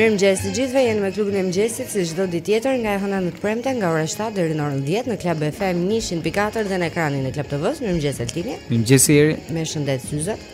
Mirëmëngjes të gjithëve, jeni me klubin e mëngjesit si çdo ditë tjetër nga e hëna në të premte nga ora 7 deri në orën 10 në Club FM 100.4 dhe në ekranin e Club TV-së Mirëmëngjes Altini Mirëmëngjes Eri Me shëndet syzet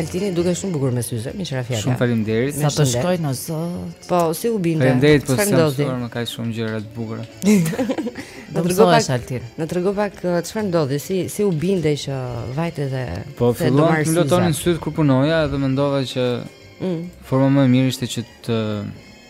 Altini dukesh shumë bukur me syze, meqë ra fjala. Shumë faleminderit. Sa të shkojnë, o Zot. Po, si u binde. Faleminderit, po se të më ka shumë gjëra të bukura. Na trego pak, na trego pak, çfarë ndodhi, si, si u binde që vajte dhe... Po, filluan të më dhembin sytë kur punoja edhe mendova që... Mm. Forma më e mirë ishte që të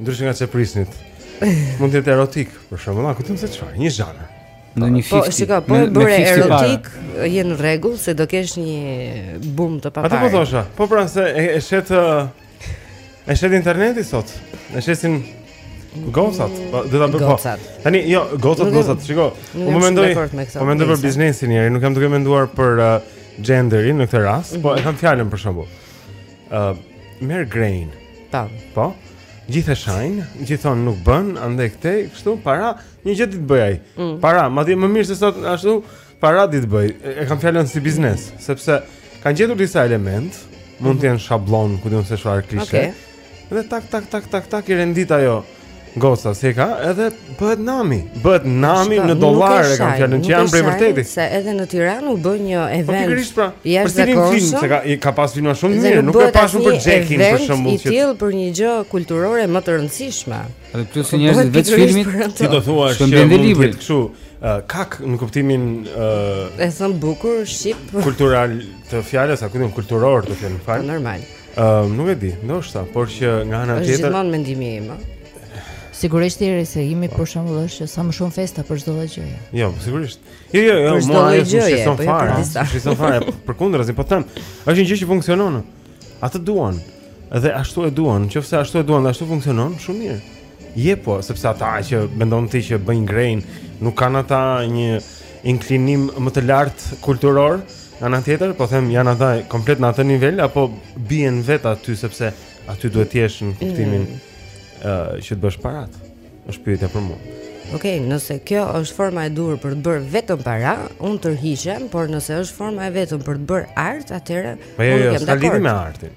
Ndryshe nga ç'e prisnit. Mund të jetë erotik, për shembull, kupton se çfarë? Një zhanër. Në një fikë. Po, shiko, po e bëre erotik, je në rregull se do kesh një bum të paparë. Atë po thosha. Po pra se e, e shet e shet interneti sot. E shesin Gocat, po, do ta bëj po. Tani jo, gocat, gocat, shiko. Unë po mendoj, po mendoj për biznesin njëri, nuk jam duke menduar për uh, genderin në këtë rast, po e kam fjalën për shembull. Ë uh, merr Grein. Tam. Po. Gjithë e shajnë, gjithë thonë nuk bën, andej këtej, kështu para, një gjë di të bëjë ai. Mm. Para, madje më mirë se sot ashtu, para di të bëjë. E kam fjalën si biznes, sepse kanë gjetur disa elemente, mund të jenë shabllon, ku di unë se çfarë, klishe. Okay. Dhe tak tak tak tak tak i rendit ajo. Goca, si e ka, edhe bëhet nami Bëhet nami Shiko, në dollarë e kam fjalën që janë prej vërteti Se edhe në Tiranë u bë një po, event Po pikërisht pra, për të njëjtin film, se ka, ka pas filma shumë të mirë Nuk ka pasur për Jackin, për shembull që I tillë për një gjë kulturore më të rëndësishme Edhe këtë si njërë në vetë filmit Ti do thua që mund të jetë kështu Kak në kuptimin E themi bukur, shqip Kultural të fjalës, kuptim kulturor të fjalës Normal Ëm, um, nuk e di, ndoshta, por që nga ana tjetër. Është gjithmonë mendimi im. Sigurisht derisa jemi për shembull është sa më shumë festa për çdo gjë. Jo, sigurisht. Jo, jo, jo, mua ajo s'më shqetëson fare. S'më shqetëson fare. Përkundrazi, po them, është një gjë që funksionon. Atë duan. Dhe ashtu e duan, nëse ashtu e duan, ashtu funksionon shumë mirë. Epo, sepse ata që mendon ti që bëjnë grein, nuk kanë ata një inklinim më të lartë kulturor? Ana tjetër, po them janë ata komplet në atë nivel apo bien vetë aty sepse aty duhet të jesh në kuptimin mm. uh, që të bësh paratë. Është pyetja për mua. Okej, okay, nëse kjo është forma e duhur për të bërë vetëm para, unë tërhiqem, por nëse është forma e vetme për të bërë art, atëherë po jo, jo, unë jam dakord. Po jo, jo, me artin.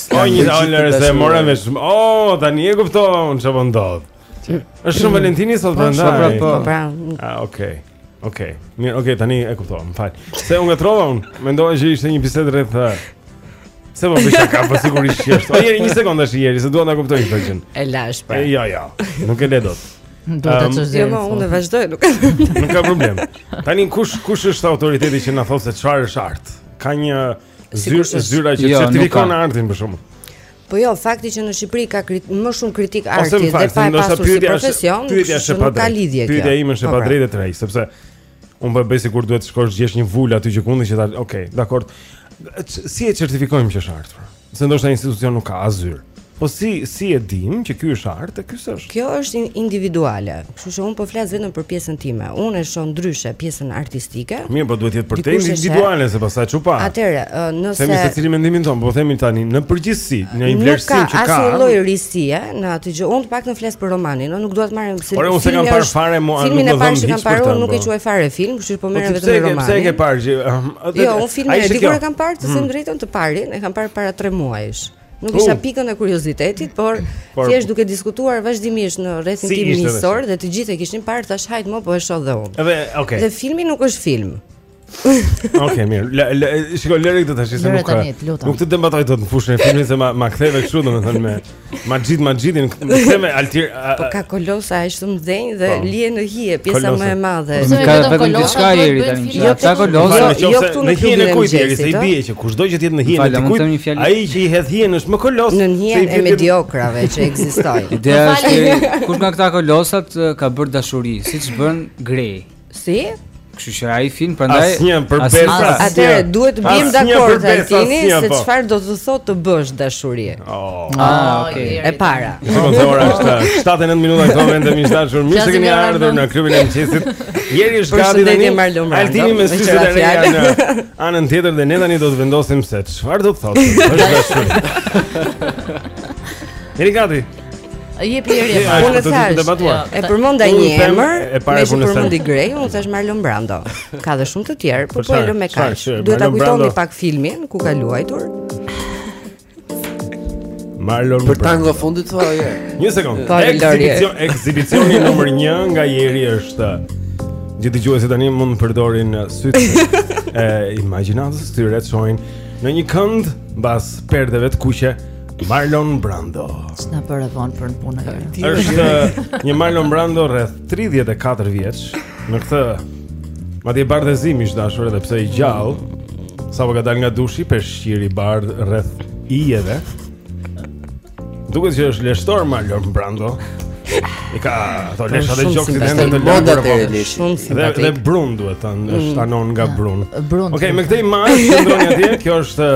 O një sekondë lëre se mora vesh O, tani e kuptova unë çfarë po ndodh është Shën Valentini sot prandaj Shumë po pra A, okej Okej, mirë, okej, tani e kuptova, më fal Se unë ngatërrova unë, mendoja që ishte një bisedë rreth Se po bësha ka, po sigurisht që është O Jeri, një sekondë Jeri, se dua ta kuptoj këtë gjënë E lashë pra Jo, jo, nuk e lë dot Do të të zhjë Jo, unë e vazhdoj, nuk e Nuk ka problem Tani, kush, kush është autoriteti që na thotë se çfarë është art? Ka një Zyr, zyra që jo, certifikon artin për shembull. Po jo, fakti që në Shqipëri ka krit, më shumë kritikë arti dhe pa pasur si profesion, pyetja është s'ka lidhje kjo. Pyetja ime është e po, pra. padrejtë Jeri, sepse unë po e bëj sikur duhet të shkosh të gjesh një vulë aty që kundi që ta, okay, dakord. Si e certifikojmë që është art? Se ndoshta institucion nuk ka as zyrë. Po si si e dimë që ky është art e ky s'është? Kjo është individuale, kështu që unë po flas vetëm për pjesën time. Unë e shoh ndryshe pjesën artistike. Mirë, po duhet të jetë përtej individuales se pastaj çu pa. Atëherë, nëse themi secili mendimin tonë, po themi tani në përgjithësi, në një vlerësim që ka. Nuk ka asnjë lloj risie në atë gjë. Unë të paktën flas për romanin, unë nuk dua të merrem se. Por unë s'kam parë fare mua, nuk e kam hiç për të. Nuk e quaj fare film, kështu që po, po merrem vetëm me romanin. Pse e ke parë? Jo, unë filmin e dikur e kam parë, të them mm. drejtën, të parin, e kam parë para 3 muajsh. Nuk kisha pikën e kuriozitetit, por thjesht duke diskutuar vazhdimisht në rrethin tim miqësor dhe të gjithë e kishin parë, thashë hajt mo po e shoh dhe unë. Dhe okay. Dhe filmi nuk është film. Ok, mirë. La, la, shiko, lëre këtë tash, se nuk ka. Nuk të debatoj dot në fushën e filmit se ma ma ktheve kështu, domethënë me ma ngjit ma ngjite, ktheve altir Po ka kolosë aq të mëdhenj dhe po. lihen në hije, pjesa më e madhe. Po, ka vetëm diçka Jeri tani. Jo ka kolosa, jo, jo këtu në hijen e kujt Jeri se i bie që kushdo që të jetë në hijen e dikujt. Ai që i hedh hijen është më kolos se i bie. Në hijen e mediokërve që ekzistojnë. Ideja është kush nga këta kolosët ka bërë dashuri, siç bën Grey. Si? Kështu që ai film prandaj asnjë për besë. Pra. Atëherë duhet të biem dakord tani se po. çfarë do të thotë të bësh dashuri. Oh, ah, ah okay. E para. Sigurisht ora është 7 e 9 minuta këto momente më të dashur. Mirë se keni ardhur në klubin e mëngjesit. Jeri është gati tani. Altini me sytë drejt në anën tjetër dhe ne tani do të vendosim se çfarë do të thotë të bësh dashuri. Jeri gati. Jepi Jeri e po thashë. E përmenda një emër, e para punës. Përmendi Grey, unë thashë Marlon Brando. Ka dhe shumë të tjerë, por po e lëmë me kaq. Duhet ta kujtoni pak filmin ku ka luajtur. Marlon Për tangon e fundit thua Jeri. Një sekondë. Po, Ekzibicion, ekzibicioni numër 1 nga Jeri është. Gjithë dëgjuesit tani mund të përdorin sytë e imagjinatës të rrethojnë në një kënd mbas perdeve të kuqe Marlon Brando. S'na bëre vonë për në punë. Është një Marlon Brando rreth 34 vjeç. Në këtë imazh bardhezi megjithatë edhe pse i gjallë, sapo ka dalë nga dushi peshqir i bardhë rreth ijeve. Duket që është leshtor Marlon Brando. E ka ato lesha dhe gjokë të vendit të lëndë të lësh. Dhe dhe brun duhet të thënë, është mm. anon nga brun. Okej, me këtë imazh që ndroni atje, kjo është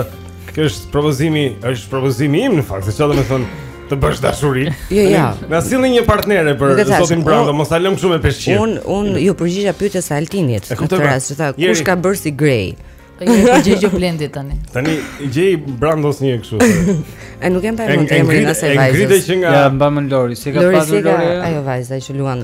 Ky është propozimi, është propozimi im në fakt, se çfarë do të thotë të bësh dashuri. Jo, jo. Na sillni një partnere për zotin Brando, mos ta lëmë kështu me peshqir. Unë unë iu përgjigja pyetjes së Altinit. Në këtë rast, tha kush ka bërë si Grey? Po iu përgjigj o Blendi tani. Tani gjej Brandos një kështu. Ai nuk e mbaj mend emrin asaj vajzës. Ai ngrite që nga ia mbaj mend Lori, si ka pasur Lori? Ajo vajza që luan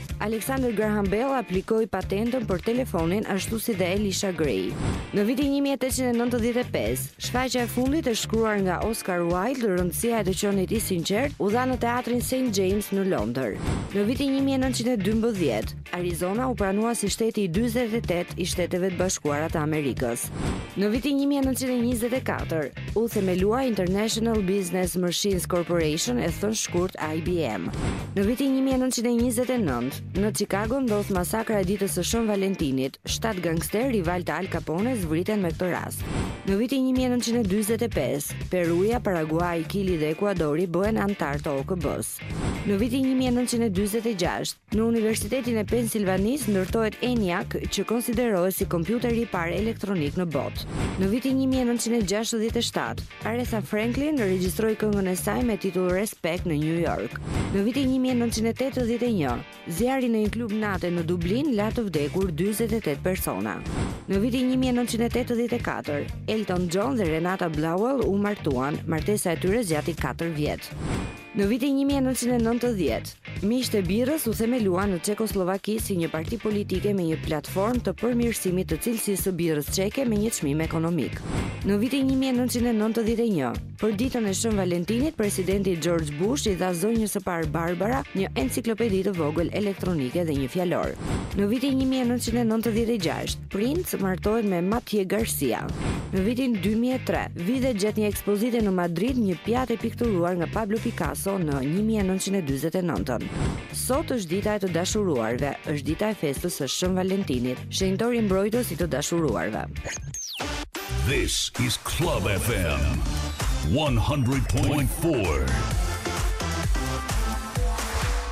Alexander Graham Bell aplikoi patentën për telefonin ashtu si dhe Elisha Gray. Në vitin 1895, shfaqja e fundit e shkruar nga Oscar Wilde, Rëndësia e të qenit i sinqertë, u dha në teatrin St. James në Londër. Në vitin 1912, Arizona u pranua si shteti i 48-të i Shteteve të Bashkuara të Amerikës. Në vitin 1924, U themelua International Business Machines Corporation, e thënë shkurt IBM. Në vitin 1929, në Chicago ndodh masakra e ditës së Shën Valentinit, shtatë gangsterë rivalë të Al Capone vriten me këtë rast. Në vitin 1945, Peruja, Paraguaji, Kili dhe Ekuadori bëhen anëtarë të OKB-së. Në vitin 1946, Në Universitetin e Pensilvanisë ndërtohet ENIAC, që konsiderohet si kompjuteri i parë elektronik në botë. Në vitin 1967, Aretha Franklin regjistroi këngën e saj me titull Respect në New York. Në vitin 1981, zjarri në një klub nate në Dublin la të vdekur 48 persona. Në vitin 1984, Elton John dhe Renata Blauel u martuan, martesa e tyre zgjati katër vjet. Në vitin një mijë e nëntëqind e nëntëdhjetë, Miqtë e Birrës u themeluan në Çekosllovaki si një parti politike me një platformë të përmirësimit të cilësisë së birrës çeke me një çmim ekonomik. Në vitin një mijë e nëntëqind e nëntëdhjetë e një, për ditën e Shën Valentinit, presidenti George Bush i dha zonjës së parë Barbara një enciklopedi të vogël elektronike dhe një fjalor. Në vitin një mijë e nëntëqind e nëntëdhjetë e gjashtë, Prince martohet me Mayte Garcia. Në vitin dy mijë e tre, vidhet gjatë një ekspozite në Madrid një pjatë e pikturuar nga Pablo Picasso në një mijë e nëntëqind e dyzet e nëntën. Sot është dita e të dashuruarve, është dita e festës së Shën Valentinit, shenjtori mbrojtës i të dashuruarve. This is Club FM 100.4.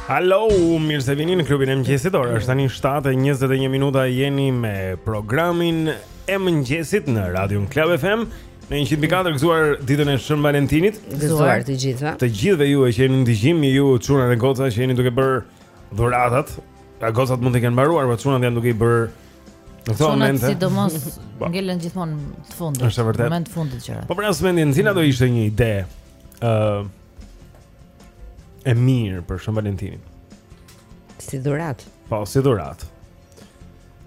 Hello, mirë se vini në klubin e mëngjesit. Ora është tani 7:21 minuta. Jeni me programin e mëngjesit në Radio Club FM. Në 100.4 gëzuar ditën e Shën Valentinit. Gëzuar të gjithëve. Të gjithëve ju që jeni në dëgjim, ju çuna dhe goca që jeni duke bërë dhuratat. Pra gocat mund të kenë mbaruar, por çunat janë duke i bërë Në këto momente, sidomos po. ngelen gjithmonë të fundit. Është vërtet. Në moment të fundit gjërat. Po pra si mendon, cila do ishte një ide ë uh, e mirë për Shën Valentinin? Si dhuratë. Po, si dhuratë.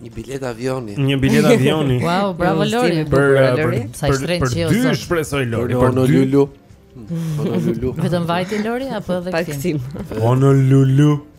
Një biletë avioni. Një biletë avioni. wow, bravo Lori. Për për sa shtrenjë që është. Dy shpresoj Lori, për dy. Lulu. Lulu. Vetëm vajtje Lori apo edhe kthim? Honolulu.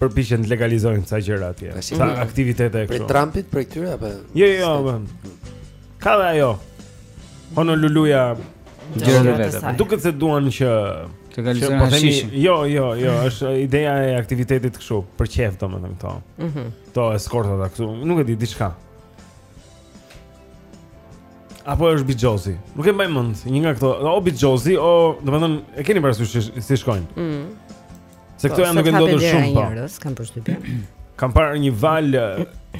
përpiqen të legalizojnë ca gjëra atje. Ca mm. aktivitete këtu. Për Trumpit për këtyre apo? Jo, jo, jo. Ka dhe ajo. Honoluluja gjëra të veta. Duket se duan që të legalizojnë po hashishin. Jo, jo, jo, mm. është ideja e aktivitetit kështu, për qejf domethënë këto. Mhm. Mm këto eskortat ata këtu, nuk e di diçka. Apo është bixhozi. Nuk e mbaj mend, një nga këto, o bixhozi, o, domethënë e keni parasysh si shkojnë. Mhm. Se këto janë duke ndodhur shumë po. Njerëz kanë përshtypjen. Kam parë një val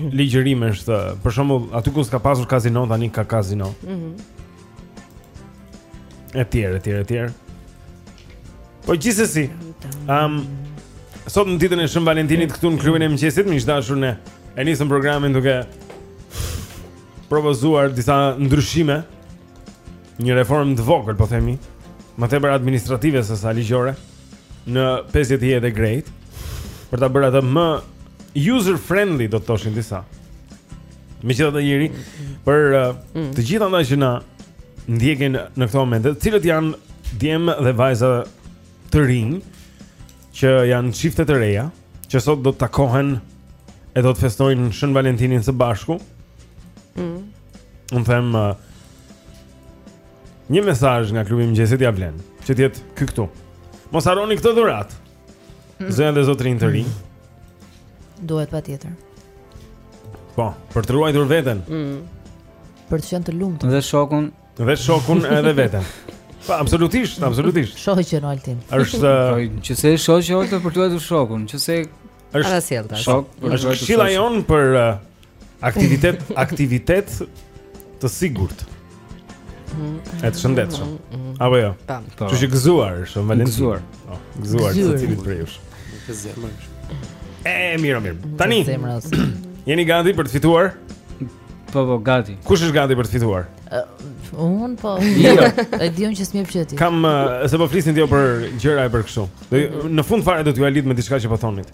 ligjërimesh të, për shembull, aty ku s'ka pasur kazino tani ka kazino. Mhm. Mm etj, etj, etj. Po gjithsesi, ëm um, sot në ditën e Shën Valentinit këtu në klubin e mëngjesit, miq të dashur ne e nisëm programin duke propozuar disa ndryshime një reformë të vogël, po themi, më tepër administrative se sa ligjore në 50 hijet e Grejt për ta bërë atë më user friendly do të thoshin disa. Megjithatë Eri për uh, mm. të gjithë ata që na ndjekin në këto momente, të cilët janë djem dhe vajza të rinj që janë çifte të reja, që sot do të takohen e do të festojnë Shën Valentinin së bashku. Mm. Unë them uh, Një mesaj nga klubi i mëngjesit ia vlen Që të jetë ky këtu Mos harroni këtë dhuratë mm. Zonja dhe zotërinj të rinj mm. Duhet patjetër Po, për të ruajtur veten mm. Për të qenë të lumtur. Dhe shokun Dhe shokun edhe veten Po, absolutisht, absolutisht Shoqen Altin është Që se shoqen ojtë për të ruajtur shokun Që se është Shok Është këshilla jonë për uh, Aktivitet, aktivitet të sigurt. E të shëndetshëm. Mm, mm, mm. Apo jo. Tam. Gëzuar Shën Valentin. Gëzuar. Po, gëzuar secilit prej jush. Të zemrës. E mirë, mirë. Tani. Të zemrës. Jeni gati për të fituar? Po, po, gati. Kush është gati për të fituar? Unë po. Jo. E di unë që s'më pëlqen ti. Se po flisnit jo për gjëra e për kështu. Në fund fare do t'jua lidh me diçka që po thonit.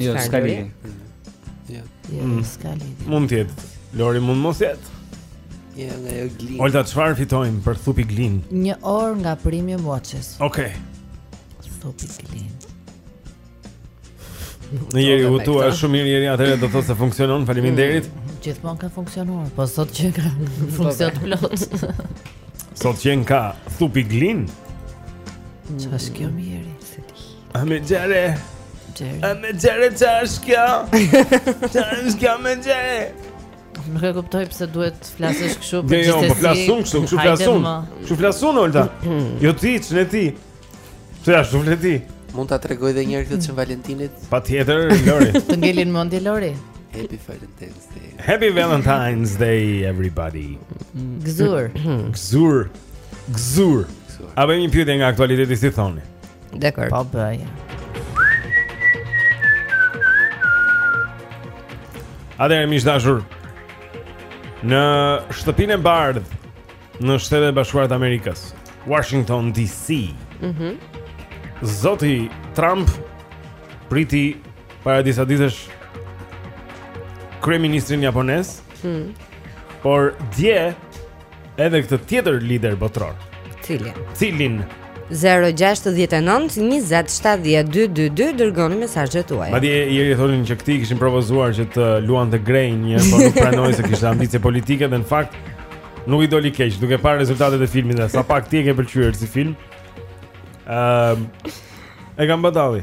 Jo, s'ka lidhje. Jo. jo mm. S'ka lidhje. Mund të jetë. Lori mund mos jetë. Ja, nga jo klin. Olta, çfarë fitojmë për Super Clean? Një orë nga Premium Watches. Okej. Okay. Super Clean. Njeri, dua, shumë mirë jeri atëherë do të thotë se funksionon. Faleminderit. Mm, gjithmonë ka funksionuar, po sot që ka funksion të plot. Sot që ka Super Clean. Çfarë është kjo more? A me gjere A me gjere ça është kjo Ça është kjo me gjere Nuk e kuptoj pse duhet të flasësh kështu por gjithsesi. Jo, po flas unë kështu, kështu flas unë. Kështu flas unë Olta. Jo ti, ç'ne ti. Pse ashtu flet ti? Mund ta tregoj edhe një herë këtë Shën Valentinit? Patjetër, Lori. Të ngeli mendja Lori. Happy Valentine's Day. Happy Valentine's Day everybody. Gzur. Gzur. Gzur. A bëjmë një pyetje nga aktualiteti si thoni? Dakord. Po bëj. Atëherë miq të dashur Në Shtëpinë e Bardhë Në Shtetet e Bashkuara të Amerikës Washington DC mm -hmm. Zoti Trump Priti Para disa ditësh Kryeministrin japonez mm. Por dje Edhe këtë tjetër lider botëror. Cilin? Cilin? 0-6-19-27-12-22 Dërgoni mesazhet tuaja Madje Jeri thonin që këtij i kishin propozuar që të luante Grey-në Po nuk pranoi se kishte ambicje politike dhe në fakt Nuk i doli keq, duke parë rezultatet e filmit dhe sa pak ti e ke pëlqyer si film. Ëm ehm, um, e kam batalli.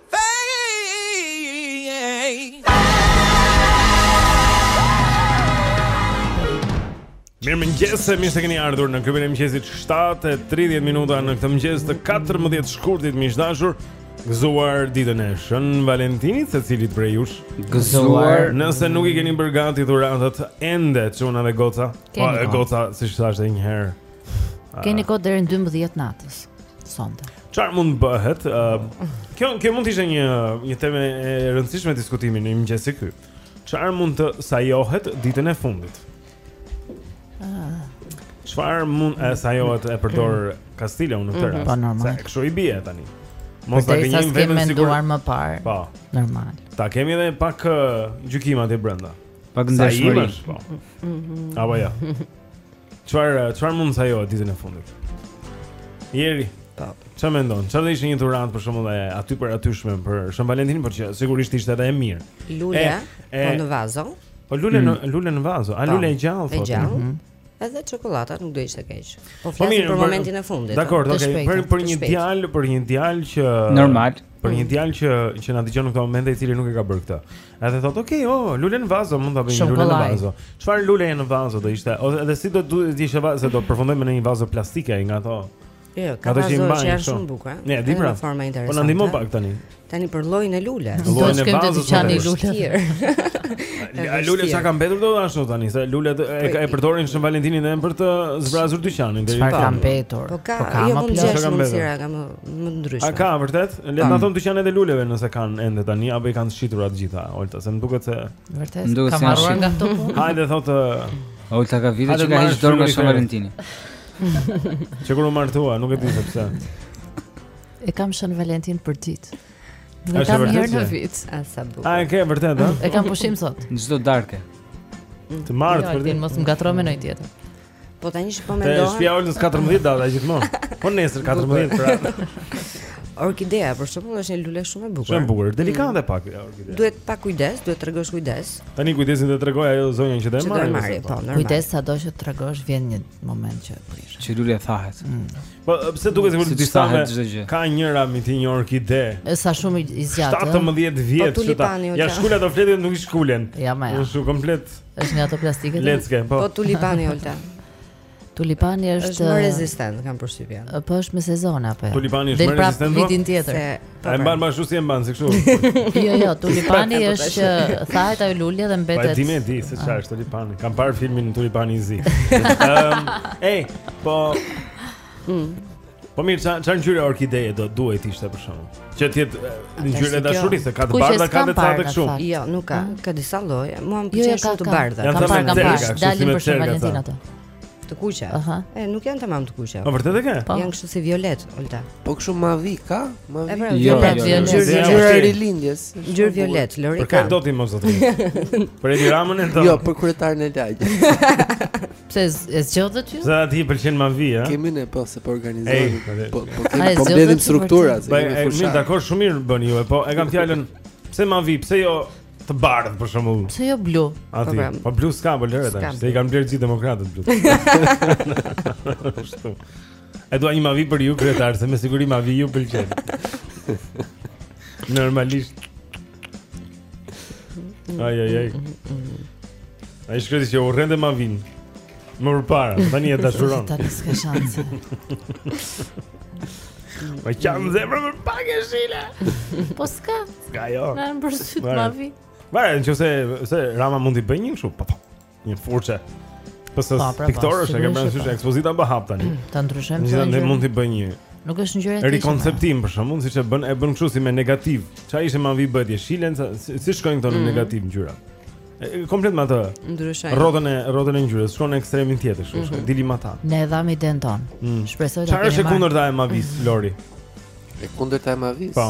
Mirëmëngjes mirë se keni ardhur në Klubin e mëngjesit 7.30 minuta në këtë mëngjes të 14 shkurtit miq të dashur Gëzuar ditën e Shën Valentinit secilit prej jush Gëzuar Nëse nuk i keni bërë gati dhuratat ende çuna dhe goca Keni po, po. goca siç thashë edhe njëherë Keni ah. kohë deri në 12 natës sonte. Çfarë mund të bëhet? Uh, kjo kjo mund të ishte një një temë e rëndësishme diskutimi në mëngjes si ky. Çfarë mund të sajohet ditën e fundit? Ah. Çfarë uh. mund të sajohet e përdor Kastila unë këtë? Po normal. Sa kështu i bie tani. Mos ta gënjejmë vetëm sikur. Po më parë. Po. Normal. Ta kemi edhe pak uh, gjykim aty brenda. Pak ndeshmëri. Po. Mhm. Apo jo. Çfarë çfarë mund të sajohet ditën e fundit? Jeri, ti ça mendon? Çfarë do ishte një dhuratë për shembull e aty për atyshme për Shën Valentin, por që sigurisht ishte edhe e mirë. Lule, po në vazo. Po lule në mm. lule në vazo, a po, lule e gjallë thotë. E gjallë. Mhm. Edhe çokolata nuk do ishte keq. Po, po flasim për momentin e fundit. Dakor, okay. Për për një djalë, për një djalë që normal, për një djalë që që na dëgjon në këtë moment i cili nuk e ka bërë këtë. Edhe thotë, okay, oh, lule në vazo, mund ta bëj një lule në vazo. Çfarë lule në vazo do ishte? Ose edhe si do të ishte vazo, se do përfundojmë në një vazo plastike nga ato. Jo, ka vazo që janë shumë bukur. E di pra. Forma interesante. Po na ndihmo pak tani. Tani për llojin e lules. Do të shkojmë të çani lule. A lule sa ka mbetur do ashtu tani, se lulet e po, përdorin Shën Valentinin edhe për të zbrazur dyqanin deri tani. Çfarë ka mbetur? Po ka, po ka jo, më shumë sira, kam më ndryshe. A ka vërtet? Le të na thonë dyqanet e luleve nëse kanë ende tani apo i kanë shitur të gjitha, Olta, se më duket se vërtet ka marrë nga këto punë. Hajde thotë uh, Olta ka vite që ka hequr dorë nga Shën Valentini. Që kur u martua, nuk e di se pse. E kam Shën Valentin për ditë. Dhe kam herë në vit, a sa bukur. A e ke vërtet, a? E kam pushim sot. Çdo darkë. Të martë jo, për ditë. Mos më ngatërro me ndonjë tjetër. Po tani që po mendohem. Është fjalë në 14 data gjithmonë. Po nesër 14 pra. Orkidea për shembull është një lule shumë e bukur. Shumë e bukur, mm. delikate mm. pak orkidea. Duhet pak kujdes, duhet të tregosh kujdes. Tani kujdesin të tregoj ajo zonja që do e marrë. Po, po, normal. Kujdes sa do që të tregosh vjen një moment që prish. Që lule thahet. Mm. Po pse duket sikur disa ka vjehrra ime një orkide. Sa shumë i zgjatë. 17 vjet që ta. Ia shkul ato fletë nuk i shkulen. Ja më. Është komplet. Është nga ato plastike. Lecke, po. Po tulipani Olta. Tulipani është është më rezistent, kam përshtypjen. Po është me sezon apo jo? Tulipani është më rezistent. Del vitin tjetër. Po, e mban më ashtu si e mban, si kështu. Jo, jo, tulipani është që thahet ajo lulja dhe mbetet. Po dimë, dimë se çfarë është tulipani. Kam parë filmin Tulipani i zi. Ehm, ej, po Mm. Po mirë, ça ça ngjyrë orkideje do duhet të ishte për Shën Valentin. Që të jetë në ngjyrën e dashurisë, ka të bardha, ka të thatë kështu. Jo, nuk ka, mm. ka disa lloje. Mua më jo, pëlqen jo, shumë të bardha. Kam parë, kam parë, dalin për Shën Valentin ato. Të kuqe. Aha. E nuk janë tamam të kuqe. Po vërtet e ke? Po. Janë kështu si violet, Olta. Po kështu mavi ka? Mavi. Pra, jo, violet, jo, ngjyrë e rilindjes. Ngjyrë violet, Lori. Për këtë do ti mos zotëri. Për Edi Ramën e thotë. Jo, për kryetarin e lagjes. Pse e zgjodhët ju? Se ty të pëlqen mavi, ha? Kemi ne po se po organizojmë. Po po kemi po mbledhim struktura, se kemi fushat. Mirë, dakor, shumë mirë bëni ju, po e kam fjalën pse mavi, pse jo të bardhë për shembull. Pse jo blu? Aty. Po, po blu s'ka, po lëre tash. Se i kanë blerë gjithë demokratët blu. Ashtu. E dua një mavi për ju kryetar, se me siguri mavi ju pëlqen. Normalisht. Ai ai ai. Ai shkreti që e urrente mavin. Më përpara, tani e dashuron. Tani s'ka shanse. Po jam zemra për pak e shile. Po s'ka. S'ka jo. Na në përsyt mavi. Vare, në qoftë se, se Rama mund t'i bëjë një shu, pa po, pa. Po. një furçe. Pastaj po, pra, piktor është që bën sysh ekspozita mba hap tani. Ta ndryshojmë. Gjithë ne mund të bëjmë një. Nuk është një gjë e tij. Rikonceptim për shkakun siç e bën e bën kështu si me negativ. Ça ishte mavi bëhet jeshile, si shkojnë këto në mhm. negativ ngjyra. Komplet, atë. Ndryshojmë. Rrotën e rrotën e ngjyrës shkon në ekstremin tjetër, kështu është mhm. dilema ta. Ne e dhamë idenë tonë. Mm. Shpresoj ta kemi. Çfarë është kundërta e mavisë Lori? E kundërta e mavisë? Po.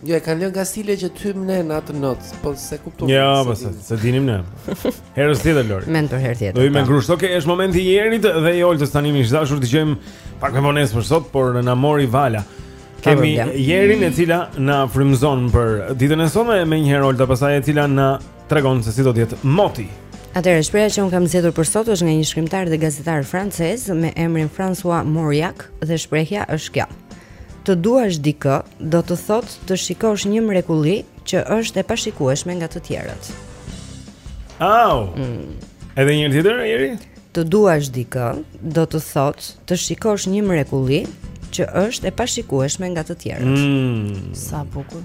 Jo, e kanë lënë kastile që të hyjmë ne në atë notë, po s'e kuptojmë. Ja, po se, s'e dinim ne. Herë tjetër, Lori. Men për herë tjetër. Do i me po. ngrusht, oke, okay, është momenti i Jerit dhe i Oltës tani miq të dashur dëgjojmë pak me vonesë për sot, por na mori vala. Kemi Jerin e cila na frymëzon për ditën e sotme menjëherë Oltën pastaj e cila na tregon se si do të jetë moti. Atëherë shprehja që unë kam zgjedhur për sot është nga një shkrimtar dhe gazetar francez me emrin François Mauriac dhe shprehja është kjo. Të duash dikë do të thotë të shikosh një mrekulli që është e pashikueshme nga të tjerët. Au. Mm. Edhe një tjetër Jeri? Të duash dikë do të thotë të shikosh një mrekulli që është e pashikueshme nga të tjerët. Mm. Sa bukur.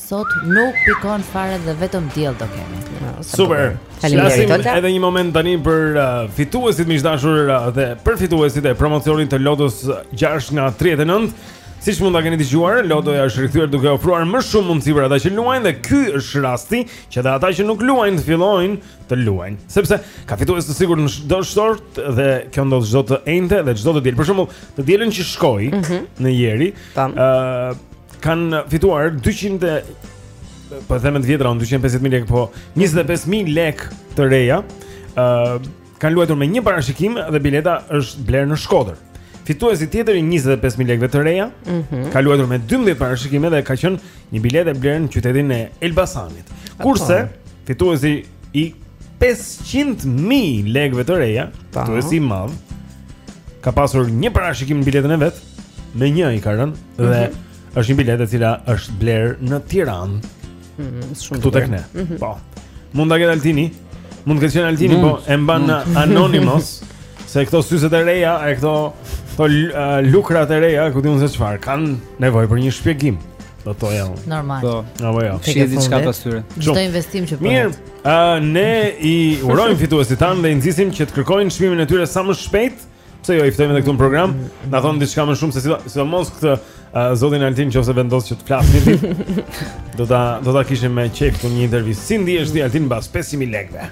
Sot nuk pikon fare dhe vetëm diell do kemi. Super. Faleminderit Olta. Edhe një moment tani për uh, fituesit miq të dashur uh, dhe për fituesit e promocionit të Lotos 6 nga 39. Siç mund ta keni dëgjuar, Lotoja është rikthyer duke ofruar më shumë mundësi për ata që luajnë dhe ky është rasti që dhe ata që nuk luajnë të fillojnë të luajnë, sepse ka fitues të sigurt në çdo short dhe kjo ndodh çdo të enjte dhe çdo të diel. Për shembull, të dielën që shkoi mm -hmm. në Jeri, ë uh, kanë fituar 200 po them të vjetra, 250.000 lekë, po 25.000 lekë të reja. ë uh, kanë luajtur me një parashikim dhe bileta është blerë në Shkodër. Fituesi tjetër i 25.000 lekëve të reja, mm -hmm. ka luajtur me 12 parashikime dhe ka qenë një biletë e blerë në qytetin e Elbasanit. Kurse fituesi i 500.000 lekëve të reja, fituesi i madh, ka pasur një parashikim në biletën e vet, me një i ka rënë dhe mm -hmm. është një biletë e cila është blerë në Tiranë. Mm -hmm, shumë këtu te ne. Mm -hmm. Po. Mund ta ketë Altini? Mund të ketë qenë Altini, po e mban mm -hmm. Anonymous. Se këto syzet e reja, e këto, këto uh, lukat e reja, ku di unë se çfarë, kanë nevojë për një shpjegim. Do të thonë. Normal. Po. Apo jo. Ti ke diçka pas tyre. Çdo investim që bën. Mirë. Ë uh, ne i urojmë fituesit tanë dhe i nxisim që të kërkojnë çmimin e tyre sa më shpejt. Pse jo i ftojmë edhe këtu në program? Na thonë diçka më shumë se sidomos këtë uh, zotin Altin nëse vendos që të flasë. do ta do ta kishim me qejf këtu një intervistë. Si ndihesh ti Altin mbas 5000 lekëve?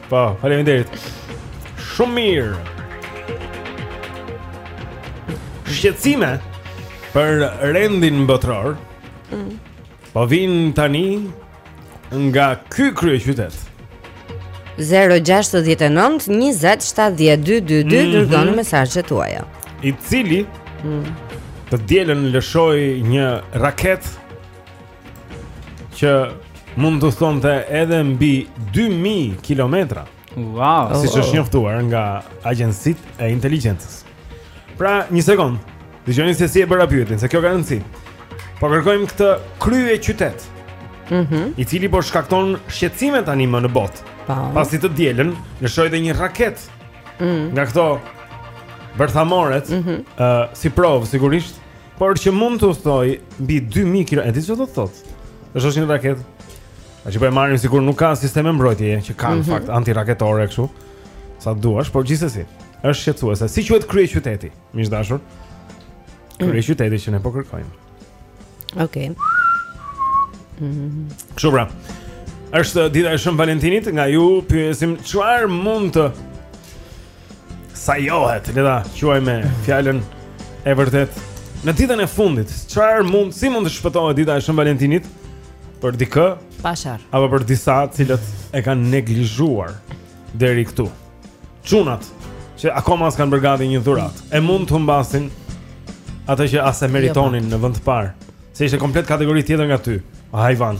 Po, faleminderit. Shumë mirë. Shqetësime për rendin botëror. Mm. Po vijnë tani nga ky kryeqytet. 069 20 7222 mm -hmm. dërgoni mesazhet tuaja. I cili mm. të dielën lëshoi një raketë që mund të udhëtonte edhe mbi 2000 kilometra. Wow, siç është oh. njoftuar nga agjencitë e inteligjencës. Pra, një sekond. Dëgjoni se si e bëra pyetjen, se kjo ka rëndësi. Po kërkojmë këtë kryeqytet. Mhm. Mm I cili po shkakton shqetësime tanimë në botë. Po. Pasi të dielën lëshoi dhe një raketë. Mhm. Mm nga këto bërthamoret, mm -hmm. uh, si provë sigurisht. Por që mund të udhëtojë mbi 2000 km, e di çfarë do të thotë? Është është një raketë. A që po e marrim sikur nuk ka sisteme mbrojtjeje që ka në mm -hmm. fakt antiraketore kështu. Sa të duash, por gjithsesi, është shqetësuese. Si quhet kryeqyteti? Miq të dashur. Mm. Kryeqyteti që ne po kërkojmë. Okej. Okay. Mm -hmm. Kështu pra. Është dita e Shën Valentinit, ndaj ju pyesim çfarë mund të sajohet, le ta quajmë me fjalën e vërtetë. Në ditën e fundit, çfarë mund si mund të shpëtohet dita e Shën Valentinit për dikë? Pashar. Apo për disa të cilët e kanë neglizhuar deri këtu. Çunat që akoma s'kan bërë gati një dhuratë, e mund të humbasin atë që as e jo, po. meritonin në vend të parë. Se ishte komplet kategori tjetër nga ty, o hajvan.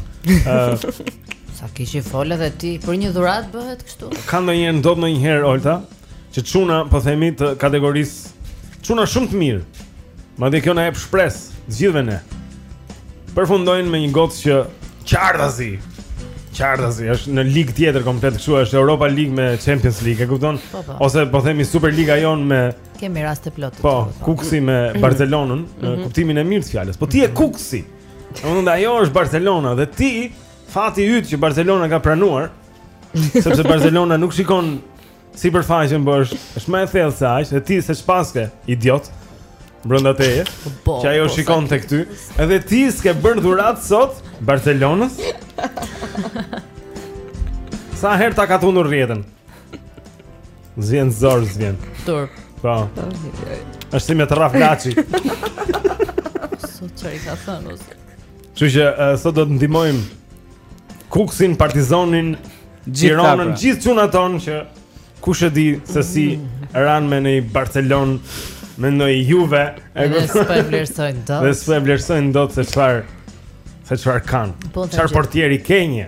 S'e kishe fol edhe ti për një dhuratë bëhet kështu. Ka ndonjëherë ndodh ndonjëherë Olta që çuna po themi të kategorisë çuna shumë të mirë. Madje kjo na jep shpresë të gjithëve ne. Përfundojnë me një gocë që qartazi. Qartazi është në ligë tjetër komplet kështu, është Europa League me Champions League, e kupton? Po, po. Ose po themi Superliga jonë me Kemi raste plot. Po, po, Kuksi me mhm. Barcelonën, mm -hmm. në kuptimin e mirë të fjalës. Po ti je mhm. Kuksi. Unë ajo është Barcelona dhe ti fati i yt që Barcelona ka pranuar, sepse Barcelona nuk shikon sipërfaqen, por është është më e thellë se aq, e ti seç paske, idiot. Brenda teje, po, po, që ajo po, shikon tek ty, edhe ti s'ke bërë dhuratë sot Barcelonës? Sa herë ta ka tundur rrjetën? S'vjen zor s'vjen. Tur. Po. Është si me të rraf Laçi. Sot çaj ka thënë. Kështu që sot do të ndihmojmë Kuksin, Partizanin, Gironën, gjithë çunat tonë që kush e di se si ran me ndonjë Barcelonë me ndonjë Juve e s'po e vlerësojnë dot. E s'po e vlerësojnë dot se çfarë se çfarë kanë. Po, çfarë portieri ke një?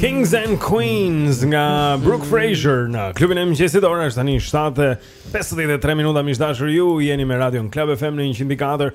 Kings and Queens nga Brooke Fraser në klubin e mëngjesit ora është tani 7:53 minuta miq të dashur ju jeni me Radio Club FM në 104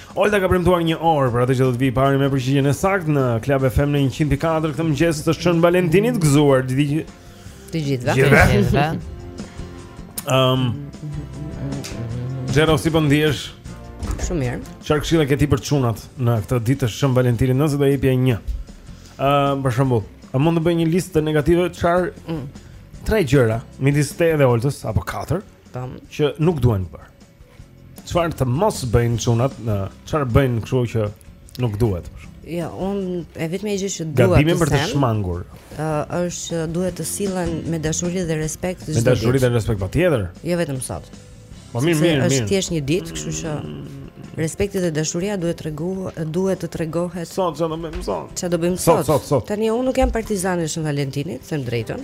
Olta ka premtuar një orë për atë që do të vijë i pari me përgjigjen e saktë në Club FM në 104 këtë mëngjes të Shën Valentinit gëzuar di di. Të gjithëve. Gjithëve. Ehm. Jero si po ndihesh? Shumë mirë. Çfarë këshilla ke ti për çunat në këtë ditë të Shën Valentinit, nëse do jepja një? Ehm, për shembull, a mund të bëj një listë negative çfarë mm. tre gjëra midis teje dhe Oltës apo katër? Tam. Që nuk duhen bërë. Çfarë të mos bëjnë çunat çfarë bëjnë kështu që nuk duhet për shkak. Jo, un e vetmja gjë që dua të them. Gabimi për të shmangur. Ë është duhet të sillen me dashuri dhe respekt çdo ditë. Me dashuri dhe respekt patjetër. Jo vetëm sot. Po mirë, mirë, mirë. Është thjesht një ditë, kështu që respekti dhe dashuria duhet tregu duhet të tregohet. Sot çfarë do bëjmë sot? Çfarë do bëjmë sot? Sot, sot, sot. Tani un nuk jam partizan i Shën Valentinit, them të drejtën.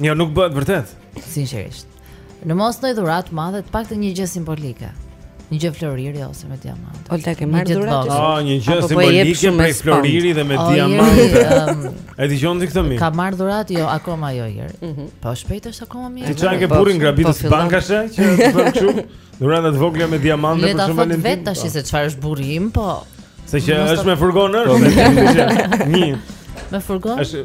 Jo, nuk bëhet vërtet. Sinqerisht. Në mos ndonjë dhuratë madhe të paktën një gjë simbolike. Një gjë floriri ose me diamante. Olta ke marr dhurat? Po, një gjë po simbolike me floriri dhe me diamante. E dëgjon ti këtë mirë? Kam marrë dhuratë jo, akoma jo herë. Mhm. Po shpejt është akoma mirë. Ti ça e ke po, burrin grabitës po bankash që të bën kështu? Dhurata të vogla me diamante për Shën Valentin. Le ta thotë vetë tash se çfarë është burri im, po. Se që është me furgon është. Një. Me furgon? Është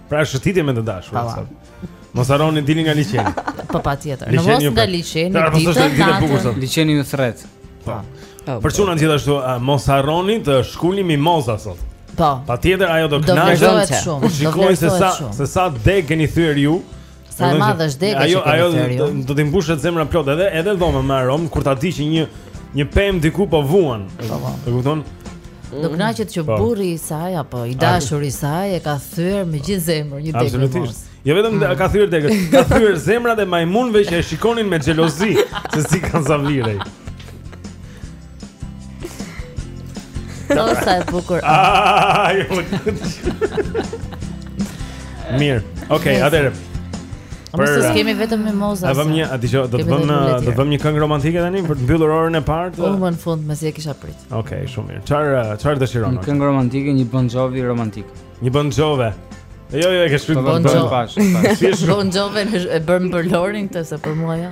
Pra shëtitje me të dashurën Mos harroni dilni nga liqeni Po patjetër Në mos nga liqeni Në mos është e bukur Liqeni ju thërret Po Për çunat gjithashtu Mos harroni të shkulni mimoza sot Po Patjetër ajo do kënaqet Do gëzohet shumë Do gëzohet shumë se sa, se sa degë keni thyer ju Sa e madhe është dega që ka thyer. Ajo do t'i mbushet zemra plot edhe edhe dhoma me aromë kur ta di që një një pemë diku po vuan. Po, po. E kupton? Do mm. kënaqet që po. burri i saj apo i dashuri i saj e ka thyer me gjithë zemër një degë. Absolutisht. Jo vetëm mm. ka thyer degët, ka thyer zemrat e majmunëve që e shikonin me xhelozi se si kënaqej e varej. Do sa e bukur. Ai. Mir. Okej, atëherë. Mos të kemi vetëm mimoza. A vëm një, a dëgjoj, do të vëmë, do të vëmë një këngë romantike tani për të mbyllur orën e parë. Po më në fund, mezi e kisha prit. Okej, shumë mirë. Çfar çfarë dëshiron? Një këngë romantike, një Bon Jovi romantik. Një Bon Jovi. Jo, jo, e ke shpyt Bon Jovi. Bon Jovi e bëjmë për Lorin këtë se për mua ja.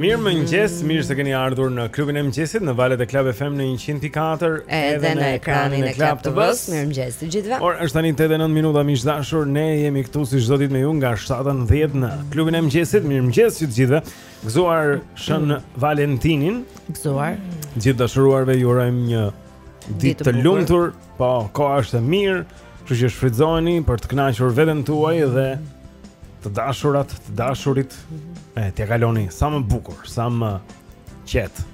Mirëmëngjes, mirë se keni ardhur në klubin e mëngjesit në valët e Klab FM në 100.4 Edhe në ekranin e Klab TV-s Mirëmëngjes të gjithëve Ora është tani 8 e 9 minuta miq të dashur Ne jemi këtu si çdo ditë me ju nga 7 në 10 në klubin e mëngjesit Mirëmëngjes të gjithëve Gëzuar Shën Valentinin Gëzuar Gjithë dashuruarve ju urojmë një ditë të lumtur Po, koha është e mirë, kështu që shfrytëzojeni për të kënaqur veten tuaj dhe të dashurat, të dashurit. E, t'ia kaloni sa më bukur, sa më qetë.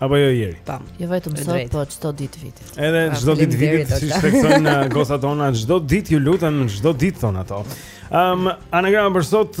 Apo jo Eri. Tam. Jo vetëm sot, po çdo ditë viti. Edhe çdo ditë viti, siç theksojnë uh, gocat tona, çdo ditë ju lutem, çdo ditë thon ato. Ëm, um, anagrama për sot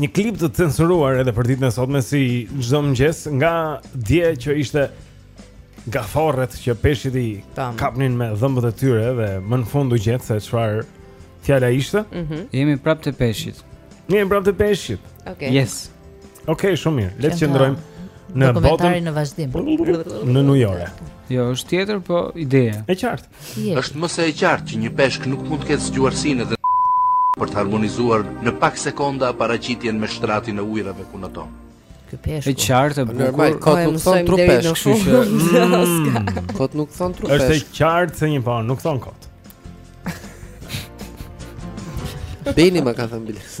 Një klip të censuruar edhe për ditën e sotme si çdo mëngjes nga dje që ishte gaforret që peshqit i Tam. kapnin me dhëmbët e tyre dhe më në fund u gjet se çfarë fjale ishte. Mm -hmm. Jemi prapë te peshqit. Jemi prapë te peshqit. Okej. Okay. Yes. Okej, okay, shumë mirë. Le të qëndrojmë në botën në vazhdim. Nënujore. Jo, është tjetër, po ideja. E qartë. Është më se e qartë që një peshk nuk mund të ketë zgjuarsinë edhe për të harmonizuar në pak sekonda paraqitjen me shtratin e ujërave ku noton. Ky peshku. E qartë, po, normal, kot nuk thon tru peshk, kështu që mm. kot nuk thon tru peshk. Është e qartë se një pa, po, nuk thon kot. Beni më ka thënë biles.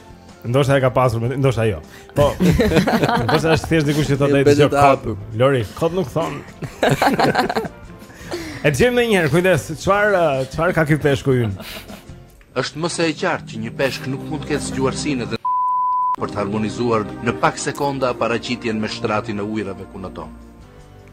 Ndoshta e ka pasur, ndoshta jo. Po. Ndoshta është thjesht dikush që thotë ai të kapë. Lori, kot nuk thon. E gjejmë njëherë, kujdes, çfarë, uh, çfarë ka ky peshku ynë? është më se e qartë që një peshk nuk mund të ketë zgjuarsinë edhe për të harmonizuar në pak sekonda paraqitjen me shtratin e ujërave ku noton.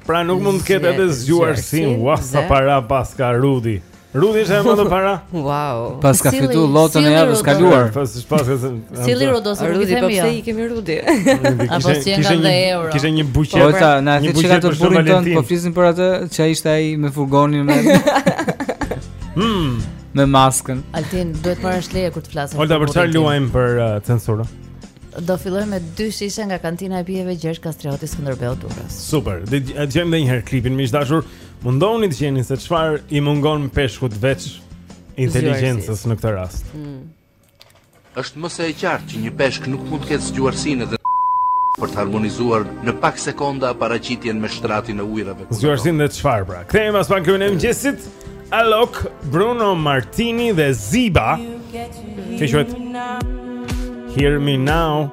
Pra nuk mund të ketë edhe zgjuarsinë, ua sa para paska Rudi. Rudi ishte më në para. Wow. Pas ka fitu lotën e javës kaluar. Pas pas ka thënë. Cili Rodos e Rudi po pse i kemi Rudi? Apo si janë dhe euro. Kishte një buqe. Po ta na thit çka të burrin ton, po flisin për atë që ai ishte ai me furgonin me. Hmm. Me maskën. Altin duhet parashleje kur të flasim. Olta për çfarë luajmë për uh, censurën? Do fillojmë me dy shishe nga kantina e pijeve Gjergj Kastrioti Skënderbeu Durrës. Super. Dhe dëgjojmë edhe një herë klipin miq të dashur. Mundohuni të gjeni se çfarë i mungon peshkut veç inteligjencës në këtë rast. Mm. Është më se e qartë që një peshk nuk mund të ketë zgjuarsinë dhe për të harmonizuar në pak sekonda paraqitjen me shtratin e ujërave. Zgjuarsinë dhe çfarë pra? Kthehemi pas pak në mëngjesit. Alok, Bruno Martini dhe Ziba. Fishwet. Hear me now.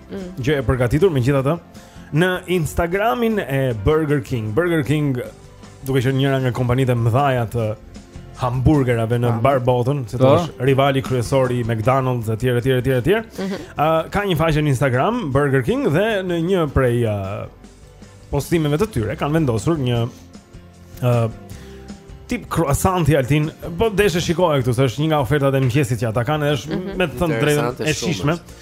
mm. gjë e përgatitur megjithatë në Instagramin e Burger King. Burger King duke qenë njëra nga kompanitë e mëdhaja të hamburgerave në mbarë botën, si thua, po. rivali kryesor i McDonald's etj etj etj etj. Mhm. Ë ka një faqe në Instagram Burger King dhe në një prej uh, postimeve të tyre kanë vendosur një ë uh, tip croissant i Altin, po deshe shikoje këtu se është një nga ofertat e mëngjesit që ata kanë, është mm -hmm. me thënë të drejtën e shijshme.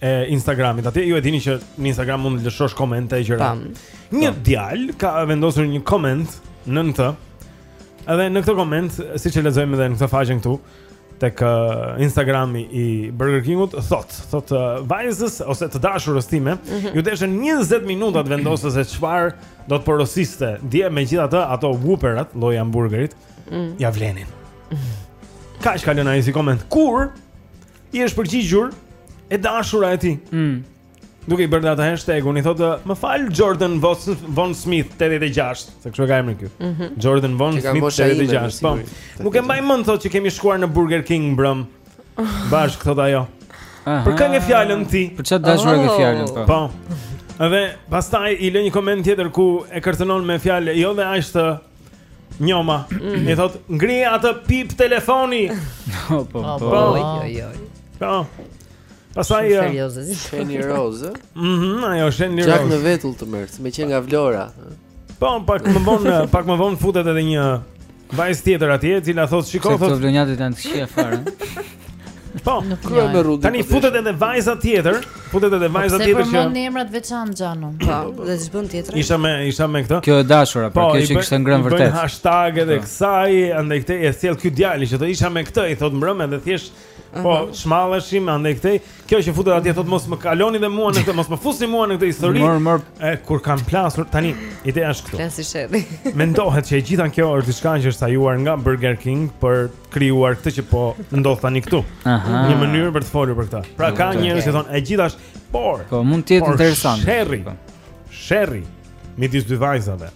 e Instagramit. Atje ju e dini që në Instagram mund të lëshosh komente e gjëra. Një djalë ka vendosur një koment nën të. Edhe në këtë koment, siç e lexojmë edhe në këtë faqen këtu, tek uh, Instagrami i Burger Kingut thotë, thotë uh, vajzës ose të dashurës time, mm -hmm. iu deshën 20 minuta të vendosë se çfarë do të porosiste. Dje megjithatë ato Whopperat, lloji i hamburgerit, mm. ia vlenin. Mm. Kaq ka lënë ai si koment. Kur I është përgjigjur e dashura e tij. Mm. Duke i bërë atë hashtag-un i thotë, "Më fal Jordan Von Smith 86", se kështu e ka emrin ky. Mm -hmm. Jordan Von Smith 86. Po. Nuk e mbaj mend thotë që kemi shkuar në Burger King mbrëm. Bashkë thotë ajo. Aha. Për kë e ke fjalën ti. Për çfarë dashur oh. fjalën po. Po. Edhe pastaj i lë një koment tjetër ku e kërcënon me fjalë jo dhe aq të Njoma, mm. i thotë, ngri atë pip telefoni. Po, po, po. po. Oj, oj, oj. Po. Pastaj serioze. Sheni Rozë. Mhm, ajo Sheni Rozë. Çak në vetull të merr, meqë nga Vlora. Po, pak më vonë, pak më vonë futet edhe një vajzë tjetër atje, e cila thotë, "Shiko, thotë, këto vlonjatet janë të këqija fare." Po, nuk ka më rrugë. Tani futet edhe vajza tjetër, futet edhe vajza po, tjetër që. Po përmend emrat veçan xhanum. Po, dhe ç'bën tjetër? Isha me, isha me këtë. Kjo e dashura, pra po, kjo që kishte ngrënë vërtet. Po, bën hashtag edhe po. kësaj, andaj këtë e thjesht ky djalë që të isha me këtë, i thot mbrëmë dhe thjesht Po, shmalleshim andaj këtej. Kjo që futet atje thot mos më kaloni dhe mua në këtë, mos më fusni mua në këtë histori. Mor mor, e kur kam plasur tani, ideja është këtu. Plasi sherri. Mendohet se e gjitha kjo është diçka që është sajuar nga Burger King për krijuar këtë që po ndodh tani këtu. Aha. Një mënyrë për të folur për këtë. Pra ka njerëz që thonë e gjitha është por. Po mund të jetë interesant. Sherri. Po. Sherri midis dy vajzave.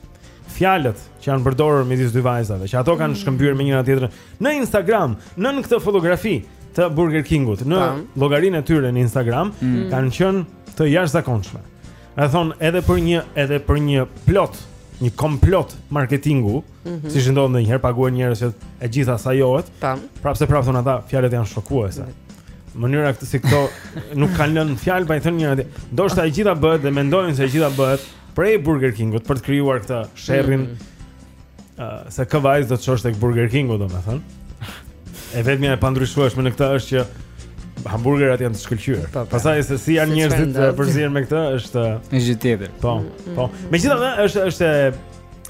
Fjalët që janë përdorur midis dy vajzave, që ato kanë shkëmbyer me njëra tjetrën në Instagram, nën këtë fotografi të Burger Kingut, në Tam. llogarinë e tyre në Instagram, kanë qenë të jashtëzakonshme. E thon edhe për një edhe për një plot, një komplot marketingu, mm -hmm. siç ndodh ndonjëherë paguhen njerëz që e gjitha sajohet. Tam. Prapse prapë thon ata, fjalët janë shokuese. Mm -hmm. Mënyra këtë si këto nuk kanë lënë fjalë, pa i thënë njëra. Ndoshta e gjitha bëhet dhe mendojnë se e gjitha bëhet prej Burger Kingut për të krijuar këtë sherrin. Mm -hmm. uh, se kë vajzë do të çosh tek Burger Kingu domethënë. E vetmja e pandryshueshme në këtë është që hamburgerat janë të shkëlqyer. Po, po. Pastaj se si janë njerëzit të përzier me këtë është një gjë tjetër. Po, mm, po. Mm. Megjithatë është është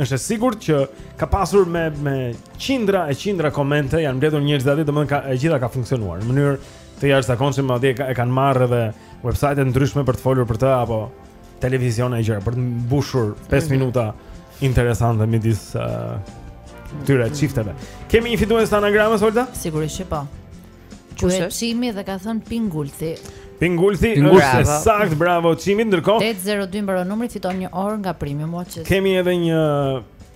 është e sigurt që ka pasur me me qindra e qindra komente janë mbledhur njerëz aty, domethënë ka e gjitha ka funksionuar në mënyrë të jashtëzakonshme, madje e kanë marrë edhe websajte të ndryshme për të folur për të apo televizione e gjëra për të mbushur 5 mm -hmm. minuta interesante midis uh, këtyre mm -hmm. çifteve. Kemi një fitues të anagramës Olta? Sigurisht që po. Quhet Çimi dhe ka thën Pingulthi. Pingulthi, është sakt, bravo Çimi, ndërkohë 802 mbaron numri fiton një orë nga Primi Watches. Kemi edhe një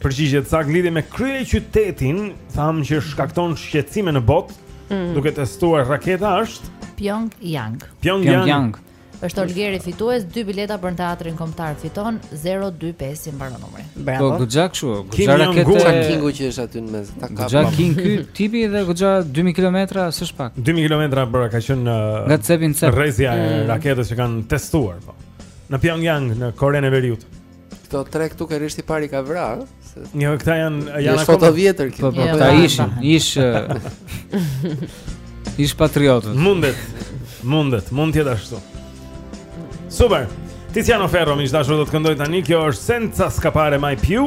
përgjigje të saktë lidhje me kryeqytetin, thamë që shkakton shqetësime në botë, mm. duke testuar raketa është Pyongyang. Pyongyang. Është Olgeri fitues, dy bileta për në teatrin kombëtar fiton 025 i mbaron numri. Po Bravo. goxha kështu, goxha Kim Jong-un. rakete. Goxha Kingu që është aty në mes, ta kap. Goxha King ky tipi dhe goxha 2000 kilometra s'është pak. 2000 kilometra për ka qenë uh, Nga cepi n cep. rrezja e Mm. raketës që kanë testuar po. Në Pyongyang, në Korenë e Veriut. Këto tre këtu ka një rreshti parë ka vra, se Jo, këta janë janë janë foto akoma vjetër Po, këtu. po, Jo, ta ma- ishin, ma- ish eh, ish patriotët. mundet. Mundet, mund të jetë ashtu. Super. Tiziano Ferro, miq të dashur, do të këndoj tani. Kjo është Senza Scappare Mai Più.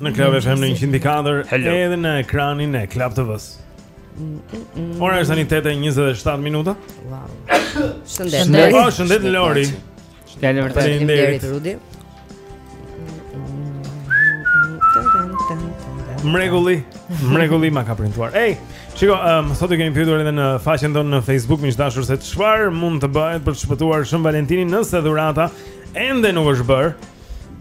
Në Club FM në 104 Hello. edhe në ekranin e Club TV-s. Ora është tani 8:27 minuta. Wow. Shëndet. Shëndet. Oh, shëndet Lori. Fjalë e vërtetë. Faleminderit. Faleminderit Rudi. Mrekulli, mrekulli ma ka printuar. Ej, shiko, um, sot e kemi pyetur edhe në faqen tonë në Facebook, miq të dashur se çfarë mund të bëhet për të shpëtuar Shën Valentinin nëse dhurata ende nuk është bërë.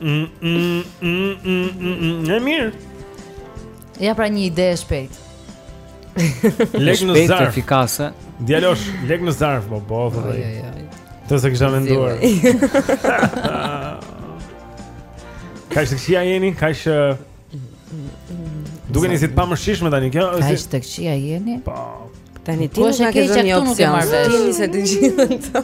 Mm, mm, mm, mm, mm, mm. E mirë. Ja pra një ide e shpejt. Lek në zarf. efikase. Djalosh, lek në zarf, po po. po, po. Këtë s'e kisha menduar. Kaq të këqija jeni, kaq... Dukeni si të pamëshirshme tani kjo Kaq të këqija jeni Po Tani ti nuk ke dhënë një opsion. Ti jeni se të gjithë të.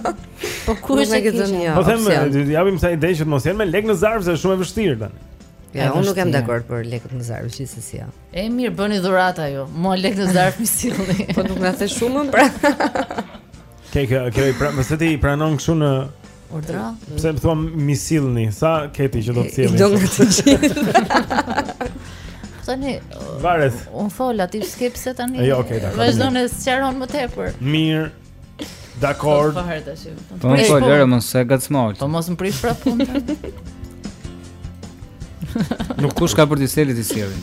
Po kush është që ka dhënë një opsion? Po them, t'i japim ca ide që të mos jenë me lek në zarf se është shumë e vështirë tani. Ja, unë nuk jam dakord për lekët në zarf, gjithsesi ja. E mirë, bëni dhurata ju. Mua lek në zarf m'i sillni. Po nuk na the shumën, pra. Ke ke ke pra, më se ti i pranon kështu në Urdhra. Pse më thua m'i sillni? Sa ke ti që do të sillni? Do nga të gjithë. Tani varet. Unë fol aty s'ke pse tani. Jo, okay, dakord. Vazhdon e sqaron më tepër. Mirë. Dakord. Po fare tash. Po më fol, lëre mos e ngacmo. Po mos më prish prapë punën. Nuk kush ka për të sjellë t'i sjellin.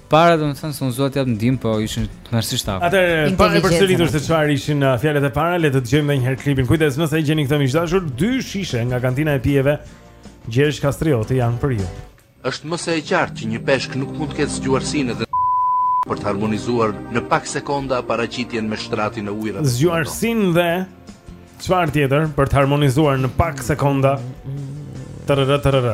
Para do të thënë se unë s'do të jap ndihmë, po ishin tmerrësisht afër. Atëherë, pa e përsëritur se çfarë ishin uh, fjalët e para, le të dëgjojmë edhe një herë klipin. Kujdes, nëse e gjeni këtë miq të dashur, dy shishe nga kantina e pijeve Gjergj Kastrioti janë për ju. Është më se e qartë që një peshk nuk mund të ketë zgjuarsinë dhe për të harmonizuar në pak sekonda paraqitjen me shtratin e ujërave. Zgjuarsinë dhe çfarë tjetër për të harmonizuar në pak sekonda? Tërërë, tërërë.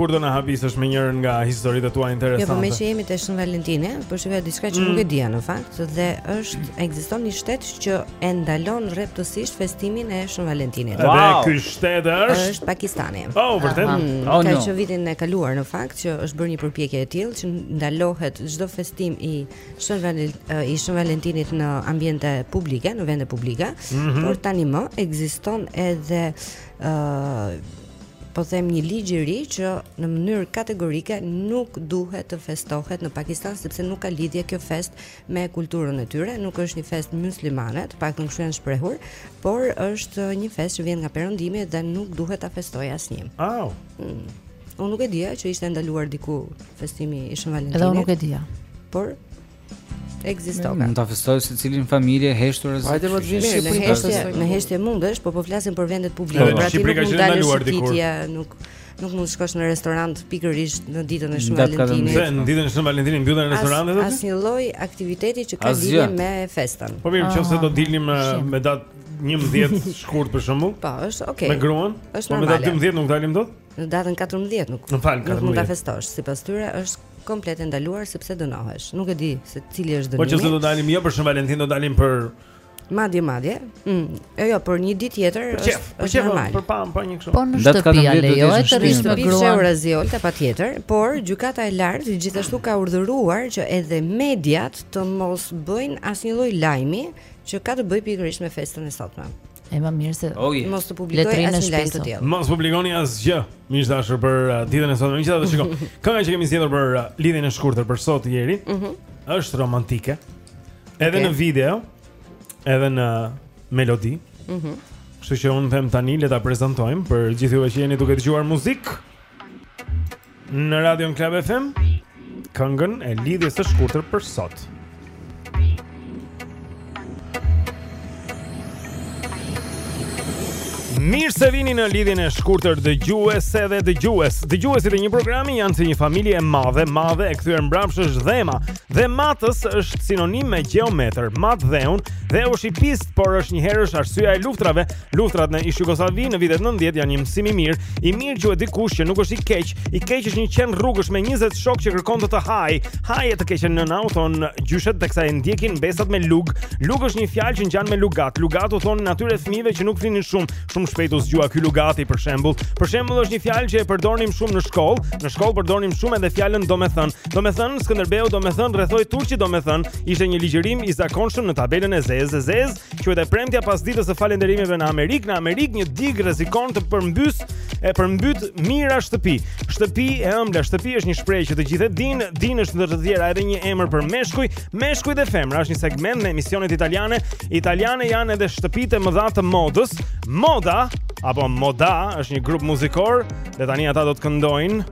Kur do na habisësh me njërën nga historitë tua interesante? Jo, po me që jemi te Shën Valentini, po shikoj diçka që mm. nuk e dija në fakt, dhe është ekziston një shtet që e ndalon rreptësisht festimin e Shën Valentinit. Wow. Dhe ky shtet është është Pakistani. Po, oh, vërtet. Mm, oh, ka no. që vitin e kaluar në fakt që është bërë një përpjekje e tillë që ndalohet çdo festim i Shën Valentinit i Shën Valentinit në ambiente publike, në vende publike, mm -hmm. por tanimë ekziston edhe ë uh, po them një ligj i ri që në mënyrë kategorike nuk duhet të festohet në Pakistan sepse nuk ka lidhje kjo festë me kulturën e tyre, nuk është një festë myslimane, të paktën kështu janë shprehur, por është një festë që vjen nga Perëndimi dhe nuk duhet ta festojë asnjë. Au. Oh. Mm. Unë nuk e dija që ishte e ndaluar diku festimi i Shën Valentinit. Edhe unë nuk e dija. Por Ekziston. Mund ta festojë secili në familje heshtur ose. Hajde më të vish në heshtje, në heshtje mundesh, po po flasim për vendet publike. Pra ti nuk mund dalësh shëtitje, nuk nuk mund të shkosh në restorant pikërisht në ditën e Shën Valentinit. Në në ditën e Shën Valentinit mbyllen restorantet aty? Asnjë lloj aktiviteti që ka lidhje me festën. Po mirë, nëse do ah, dilnim eh, me datë 11 shkurt për shembull. Po, është okay. Me gruan? Është normale. Po me datë 12 nuk dalim dot? Në datën 14 nuk nuk mund ta festosh, sipas tyre është komplet e ndaluar sepse dënohesh. Nuk e di se cili është dënimi. Po që se do dalim jo për Shën Valentin, do dalim për Madje madje. Mm. Jo, jo, për një ditë tjetër është është normal. Për pam, pa një kështu. Po në shtëpi a lejohet të rrish me gruan. Është Euraziol ta patjetër, por gjykata e lartë gjithashtu ka urdhëruar që edhe mediat të mos bëjnë asnjë lloj lajmi që ka të bëjë pikërisht me festën e sotme. E më mirë se oh, yeah. mos të publikojnë asnjë lajm të tillë. Mos publikoni asgjë. Miq dashur për uh, ditën e sotme. Miq dashur shikoj. Kënga që kemi zgjedhur për uh, lidhjen e shkurtër për sot Eri, ëh, mm -hmm. është romantike. Edhe okay. në video, edhe në melodi. Ëh. Mm -hmm. Kështu që unë them tani le ta prezantojmë për gjithë juve që jeni duke dëgjuar muzikë. Në Radio Club FM këngën e lidhjes së shkurtër për sot. Mirë se vini në lidhjen e shkurtër dëgjuese dhe dëgjues. Dëgjuesit e një programi janë si një familje e madhe, madhe e kthyer mbrapsht është dhema. Dhematës është sinonim me gjeometër, mat dheun dheu është i pistë, por është njëherësh arsyeja e luftërave, Luftërat në ish Jugosllavi në vitet 90 janë një mësim i mirë. I mirë quhet dikush që nuk është i keq, i keq është një qen rrugësh me 20 shokë që kërkon të të hajë. Haje të keqen nëna u thonë gjyshet teksa e ndjekin mbesat me lugë. Lugë është një fjalë që ngjan me lugat. Lugat u thonin atyre fëmijëve që nuk flinin shumë. Shumë shpejt u zgjua ky lugati për shembull. Për shembull është një fjalë që e përdornim shumë në shkollë. Në shkollë përdornim shumë edhe fjalën domethënë. Domethënë Skënderbeu domethënë rrethoi turqit domethënë ishte një ligjërim i zakonshëm në tabelën e zezë zezë Quhet e premtja pas ditës së falënderimeve në Amerikë. Në Amerikë një digë rrezikon të përmbysë e përmbytë mijëra shtëpi. Shtëpi e ëmbla shtëpi është një shprehje që të gjithë e dinë, Dine është ndër të tjera edhe një emër për meshkuj, meshkuj dhe femra, është një segment në emisionet italiane. Italiane janë edhe shtëpitë e mëdha të modës. Moda apo Moda është një grup muzikor dhe tani ata do të këndojnë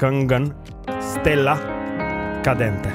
këngën Stella Cadente.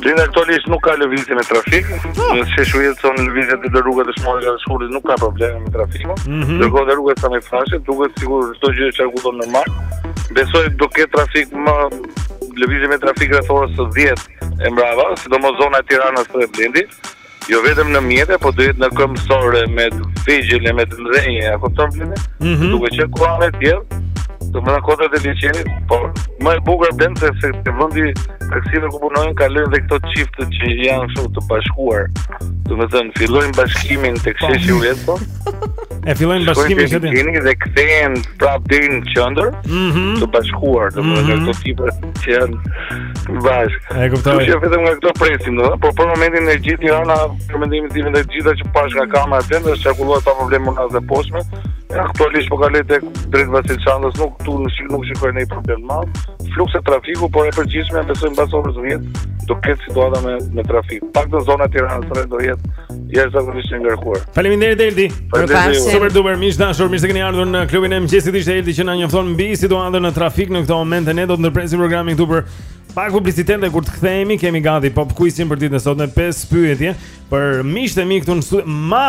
Blendi aktualisht nuk ka lëvizje me trafik. Oh. Në sheshu jetë sonë lëvizje të dhe rruga Dëshmorët e Shkurtit nuk ka probleme me trafik. Mm -hmm. Tek edhe rruga Sami Frashëri, duke të sigur shto gjithë që qarkullon normal. Besoj do ketë trafik më lëvizje me trafik rrethorës së 10 e mbrava, sidomos zona e Tiranës së Re Blendi. Jo vetëm në mjete, po do jetë në këmbësorë me të vegjël e me të mëdhenj, a kupton? Mm -hmm. Duke qenë ku anë të jetë, domethënë kodrat e liqenit, po më e bukura bën se se te vëndi i taksive ku punojnë ka lënë dhe këto çifte që janë shumë të bashkuar. Domethënë fillojnë bashkimin tek po. sheshi Ulepo. E fillojnë bashkimin e shtetit. Keni dhe kthehen prap deri në qendër. Mhm. Të bashkuar, domethënë mhm. këto tipa që janë bashkë. E kuptoj. Jo vetëm nga këto presim, do, por për momentin e gjithë Tirana, për mendimin tim të gjitha që pashë nga kamera e vendit, është qarkulluar pa probleme në unazë poshtme. Ja, aktualisht po kaloj tek drejt Vasil Shantos, nuk këtu nuk shikoj nuk shikoj ndonjë problem madh. Flukse trafiku, por e përgjithshme besoj mbas orës 10 do ketë situata me me trafik. Pak në zonat e Tiranës do jetë Jashtëzakonisht e ngarkuar Faleminderit Eldi Faleminderit Super duper, miq të dashur, mirë se keni ardhur në klubin e mëngjesit ishte Eldi që na njofton mbi situatën në trafik në këto momente Ne do të ndërpresim programin këtu për pak publicitet Dhe kur të kthehemi kemi gati pop kuisin për ditën e sotme 5 pyetje Për miqtë e mi këtu në studio Ma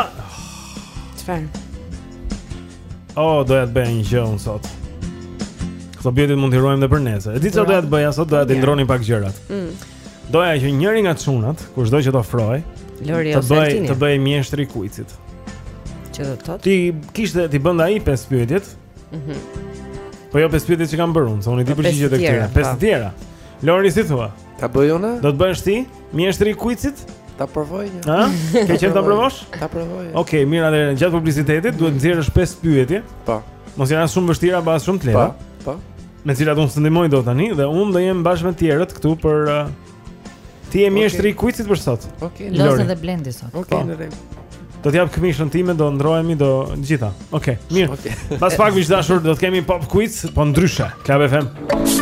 Çfarë? O, oh, doja të bëja një gjë unë sot Këto pyetjet mund t'i ruajmë dhe për nesër E di çfarë doja të bëja sot doja të ndrronim pak gjërat mm. Doja që njëri nga çunat, kushdo që të ofrohet, Lori ose Altini. Të bëhej të bëhej mjeshtri i kuicit. Që do të thotë? T'i kishte t'i bënte ai pesë pyetjet. Mhm. Mm po jo pesë pyetjet që kam bërë unë, se unë i di po, përgjigjet e këtyre. Pesë po. tjera. Lori si thua? Ta bëj unë? Do të bëhesh ti mjeshtri i kuicit? Ta provoj. Ha? Ke qejf ta provosh? Ta provoj. Okej, okay, mirë atëherë gjatë publicitetit duhet të nxjerrësh pesë pyetje. Po. Mos jenë shumë të vështira, as shumë të lehta. Po. Po. Me të cilat unë s'të ndihmoj dot tani Dhe unë do jem bashkë me tjerët këtu për uh, Ti je mjeshtri i kuicit për sot Ok, në rolin e Blendit sot Ok, po. në rregull Do t'jap këmishën time, do ndrrohemi, do gjitha Ok, mirë okay. Pas pak miq të dashur do t'kemi pop kuic, po ndryshe Club FM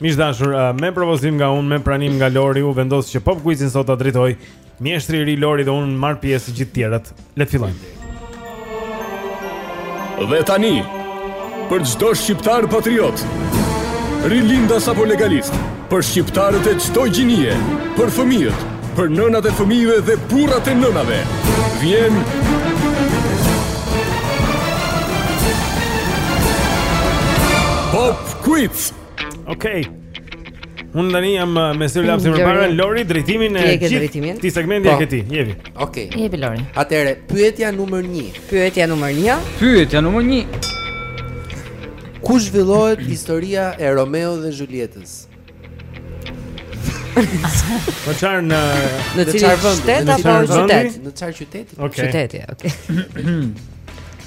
Miq të dashur, uh, me propozim nga unë, me pranim nga Lori, u vendos që pop quizin sot ta drejtoj mjeshtri i ri Lori dhe unë marr pjesë si gjithë tjerët. Le të fillojmë. Dhe tani, për çdo shqiptar patriot, rilindas apo legalist, për shqiptarët e çdo gjinie, për fëmijët, për nënat e fëmijëve dhe burrat e nënave, vjen Pop Quiz. Okej. Unë tani jam uh, me letër e lapsin përpara Lori, drejtimin e këtij segmenti e po. ke ti, jepi Ok Jepi Lori Atëherë, pyetja numër një Pyetja numër një Pyetja numër një Ku zhvillohet historia e Romeo dhe Zhulietës? Po çar në në çar vendi, në çar qyteti, në çar qyteti. Qyteti, okay.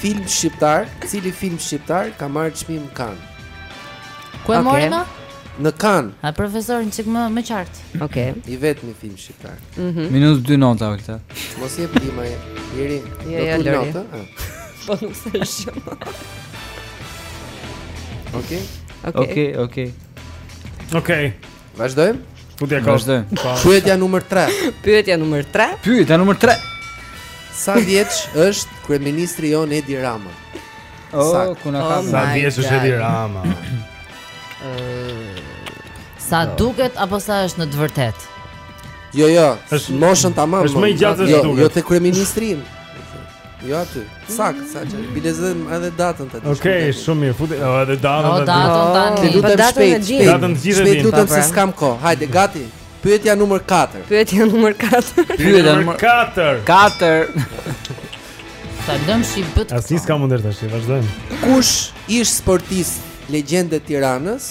Film shqiptar, cili film shqiptar ka marrë çmim Kan? Ku e mori më? Në Kan. A profesor, një çik më qartë. Okej. I vetmi film shqiptar. Mhm. Minus 2 nota Olta. Mos jep dima e. Jeri, jo, do të nota. Po nuk se shumë. Okej. Okej, okej. Okej. Vazhdojmë. Futja ka. Vazhdojmë. Pyetja numër 3. Pyetja numër 3. Pyetja numër 3. Sa vjeç është kryeministri jonë Edi Rama? Oh, ku na ka? Oh sa vjeç është Edi Rama? Sa duket apo sa është në të vërtetë? Jo, jo, moshën tamam. Është më i gjatë se ç'duket. Jo, jo te kryeministri. Jo aty. Sakt, sakt, biles dhe datën të dish. Okej, okay, shumë mirë. Futi oh, edhe datën të dish. Datën tani. Të lutem shpejt. Shpejt. Datën të gjithë. Të lutem se s'kam kohë. Hajde, gati. Pyetja numër 4. Pyetja numër 4. Pyetja numër 4. 4. Sa dëm si bëtë. Asnjë s'ka mundur tash, vazhdojmë. Kush ish sportist legjendë e Tiranës?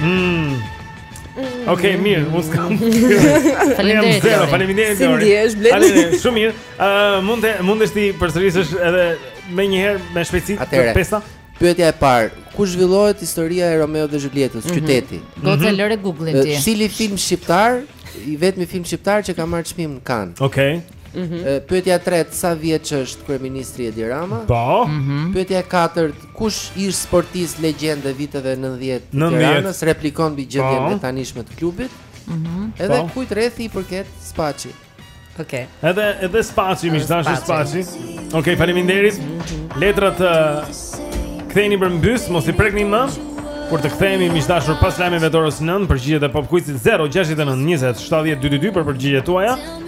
Mmm. Mm. Ok, mirë, mos kam. Faleminderit. Faleminderit. Si ndihesh, Blendi? Faleminderit, shumë mirë. Ë, uh, mund të mundesh t'i përsërisësh edhe njëherë me shpejtësi të pesta. Pyetja e parë, ku zhvillohet historia e Romeo dhe Julietës, mm -hmm. qyteti? Goca mm -hmm. lëre Google-in ti. Cili film shqiptar, i vetmi film shqiptar që ka marrë çmim në Cannes? Okej. Okay. Mm -hmm. Pyetja e tretë, sa vjeç është kryeministri Edi Rama? Po. Mm -hmm. Pyetja e katërt, kush ish sportist legjendë e viteve 90 të Tiranës, replikon mbi gjendjen po. e tanishme të klubit? Mhm. Mm edhe po. kujt rrethi i përket Spaçi? Okej. Okay. Edhe edhe Spaçi, e thashë Spaçi. Spaçi. Okej, okay, faleminderit. Mm -hmm. Letrat uh, ktheheni përmbys, mos i prekni më. Kur të kthehemi miq të dashur pas lajmeve të orës 9 përgjigjet e Pop Quiz-it 069 20 70 222 për përgjigjet tuaja.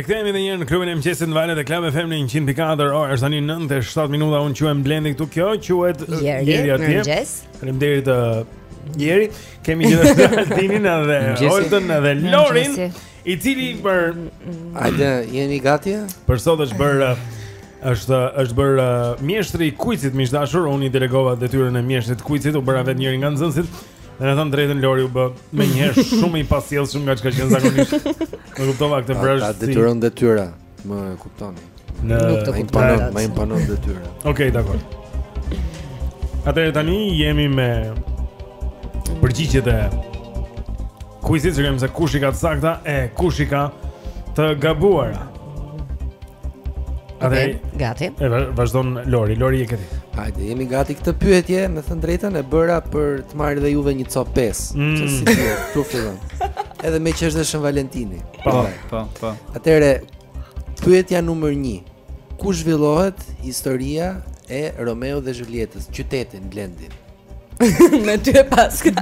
Rikthehemi edhe një herë në klubin e mëngjesit në valët e Club FM në 104. Ora është tani 9:07 minuta. Unë quhem Blendi këtu. Kjo quhet Jeri atje. Faleminderit uh, Jeri. Kemi gjithashtu Altinin edhe Oltën edhe Lorin. I cili për Ajde, jeni gati? Për sot është bërë është është bërë mjeshtri i kuicit miq të dashur, unë i delegova detyrën e mjeshtrit të kuicit, u bëra vetë njëri nga nxënësit. Dhe me thënë të drejtën Lori u bë menjëherë shumë më i pasjellshëm nga ç'ka qenë zakonisht Më kuptova këtë brështë si Ta detyron detyra Më e kuptoni. Në nuk të kuptoni. Ma imponon detyrën. Okej, okay, dakor. Atëherë tani jemi me përgjigjet e kuizit që kemi se kush i ka të sakta e kush i ka të gabuara. Atë gati. E vazhdon Lori, Lori, e ke ti. Hajde, jemi gati këtë pyetje, me thënë drejtën e bëra për të marrë dhe juve një copë pesë, mm. që si ti, ty fillon. Edhe me që është dhe Shën Valentini. Po, po, po. Atëherë pyetja numër 1. Ku zhvillohet historia e Romeo dhe Zhulietës, qytetin, vendin? Me ty e paska.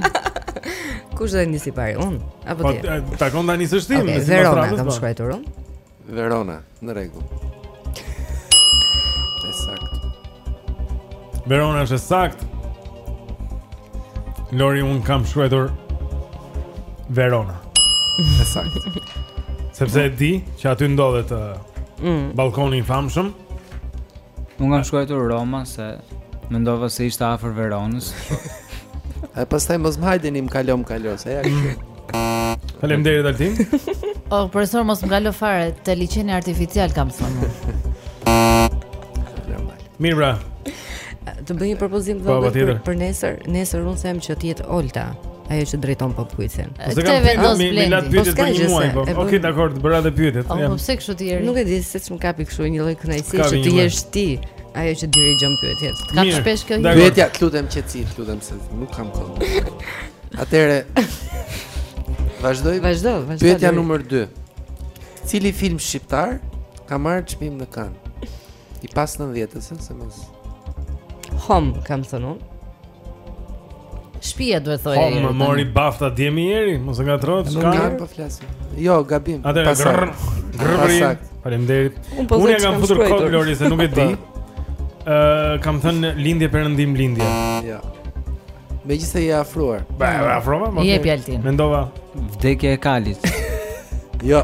Kush do të nisë i pari? Unë apo po, ti? Të takon tani s'është ti, okay, Verona, kam shkruar unë. Verona. Në rregull. Është saktë. Verona është saktë. Lori unë kam shkruar Verona. Është saktë. Sepse e di që aty ndodhet uh, mm. ballkoni i famshëm. Unë kam shkruar Roma se mendova se ishte afër Veronës. Ai pastaj mos më hajdeni më kalom kalos, ja. Faleminderit Altin. Oh, profesor mos më kalo fare, te liqeni artificial kam thënë. Normal. Mirë pra. Të bëj një propozim të vogël për, për nesër. Nesër unë them që të jetë Olta. Ajo që drejton po kuizin. Po se kam vendos Blendi. Po s'ka gjë se. Po. Po. Okej, dakor, të bëra dhe pyetjet. Po, po pse kështu ti Eri? Nuk e di se ç'më kapi kështu një lloj kënaqësi që të jesh ti ajo që dirigjon pyetjet. Ka shpesh kjo gjë. Pyetja, lutem qetësi, lutem se nuk kam kohë. Atëherë. Vazhdoj. Vazhdo, vazhdo. Pyetja numër 2. Cili film shqiptar ka marrë çmim në Kan? I pas 90-s, se mos. Hom, kam thënë unë. Shpia duhet thoje. Po më mori bafta dje më, o Eri, mos e ngatërroni çka. Nuk kam po flasim. Jo, gabim. Pastaj. Pastaj. Faleminderit. Po Unë jam futur kot Lori se nuk e di. Ë kam thënë lindje perëndim lindje. Jo. Megjithëse je afruar. Ba, afrova, më. Jepi Altin. Mendova vdekja e Kalit. Jo.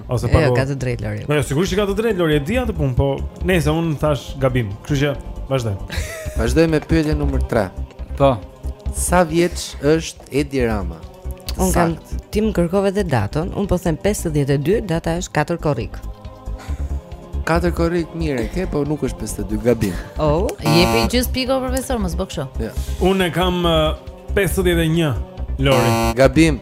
Ose pa. Jo, ka të drejtë Lori. Po, sigurisht që ka të drejtë Lori, e di atë punë, po nesë, unë thashë gabim, kështu që vazhdoj. Vazhdoj me pyetjen numër 3. Po. Sa vjeç është Edi Rama? Unë kam, ti më kërkove dhe datën, unë po them 52, data është 4 korrik. 4 korrik mirë, ke, po nuk është 52 gabim. Oh, jepi gjysmë pike o profesor, mos bëj kështu. Ja. Unë kam 51 Lori. Gabim.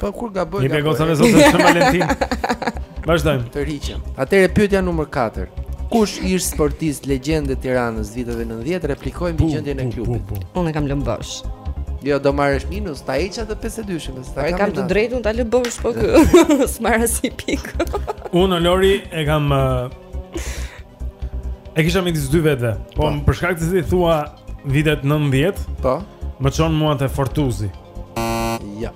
Po kur gaboj. Jepja goca me zotën Shën Valentin. Vazhdojmë. Tërhiqem. Atëre pyetja numër 4. Kush, ish sportist legjendë e Tiranës viteve 90 replikoi mbi gjendjen e klubit. Unë kam lënë bosh. Jo, do marrësh minus, ta heq atë 52-shin, se ta kam. E kam të drejtën ta lë bosh po kë. S'marr asnjë pikë. Unë Lori e kam E kisha midis dy vetëve. Po, po. për shkak se ti thua vitet 90. Po. Më çon mua te Fortuzi. Ja.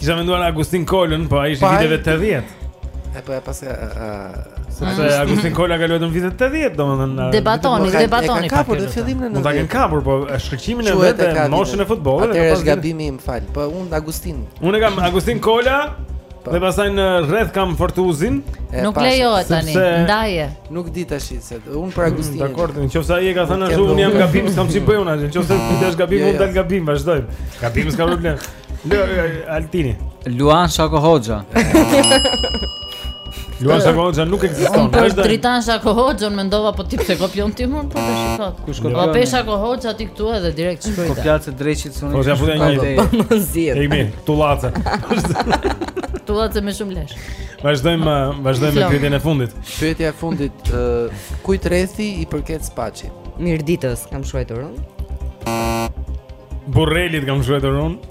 Kisha menduar Agustin Kolën,, po ai ishte viteve 80. E po e pas e Sepse Agustin Kola ka luajtur vitet 80, domethënë. Debatoni, debatoni. Ka kapur në fillim në. Mund ta kenë kapur, po shkëlqimin e vet, moshën e futbollit. Atëherë është gabimi im, fal. Po un Agustin. Unë kam Agustin Kola. Po. Dhe pastaj në rreth kam Fortuzin. Nuk lejohet tani, ndaje. Nuk di tash se un për Agustin. Dakor, nqoftë se ai e ka thënë ashtu, un jam gabim, s'kam ç'i bëj un atë. Nqoftë se dal gabim, jo, un jo. dal gabim, vazhdojmë. Gabim s'ka problem. Lë Altini. Luan Shako Hoxha. Luan Shako Hoxha nuk ekziston. Unë për Dritan Shako Hoxha unë mendova po ti pse kopjon ti mund po të shikoj. Kush kopjon? Po pe Sha Shako Hoxha ti këtu edhe direkt shkruaj. Po fjalë të drejtit unë. Po ia futa një ide. Po më zgjidh. Ej mirë, tullace. Tullace me shumë lesh. Vazhdojmë, uh, vazhdojmë me pyetjen e fundit. Pyetja e fundit, uh, kujt rrethi i përket Spaçi? Mirditës, kam shkruar unë. Burrelit, kam shkruar unë.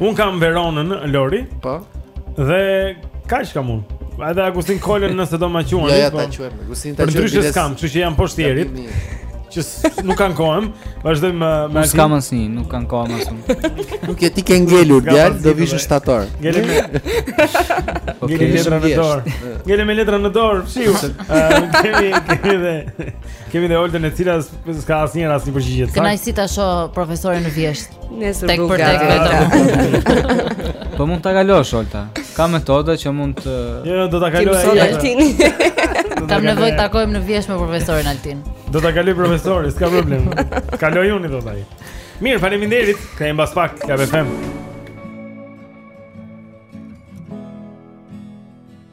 Un kam Veronën, Lori. Po. Dhe kaq kam un? Edhe Agustin Kolën nëse do ma quani. Ja, ja po. ta quajmë. Agustin ta quajmë. Përndryshe s'kam, kështu që jam poshtierit. Që nuk kanë kohën, vazhdojmë me Nuk Nuk s'kam asnjë, nuk kanë kohën më Nuk je ti ke ngelur djalë, do vish në shtator. Ngelim. Ngelim letra në dorë. Ngelim me letra në dorë, fshiu. Kemi kemi dhe kemi dhe Oltën e cila s'ka asnjë rast një përgjigje. Kënaqësi ta shoh profesorin në vjeshtë. Nesër tekë për tekë vetëm. Po mund ta kalosh Olta. Ka metoda që mund të Jo, jo do ta kaloj. Ti Altin. Kam nevojë të takojmë në vjeshtë me profesorin Altin. Do ta kaloj profesorin, s'ka problem. Kaloj unë do taj. Mirë, faleminderit. Kthehemi mbas pak, ka befem.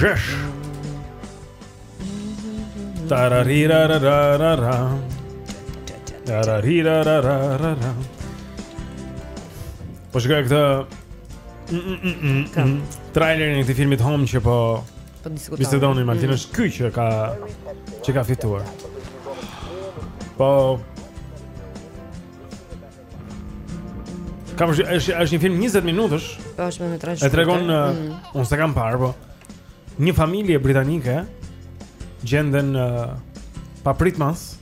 Zhesh Tararirarararara Tararirarararara Po shikoja këtë mm, mm, mm, mm, mm. Trailerin e këtij filmit Home që po Po diskutonin Bisedoni, Martin, mm. është ky që ka Që ka fituar Po Kam është është është një film 20 minutësh. Po është me tragjedi. E tregon uh, mm. unë s'e kam parë, po. Një familje britanike gjenden uh, papritmas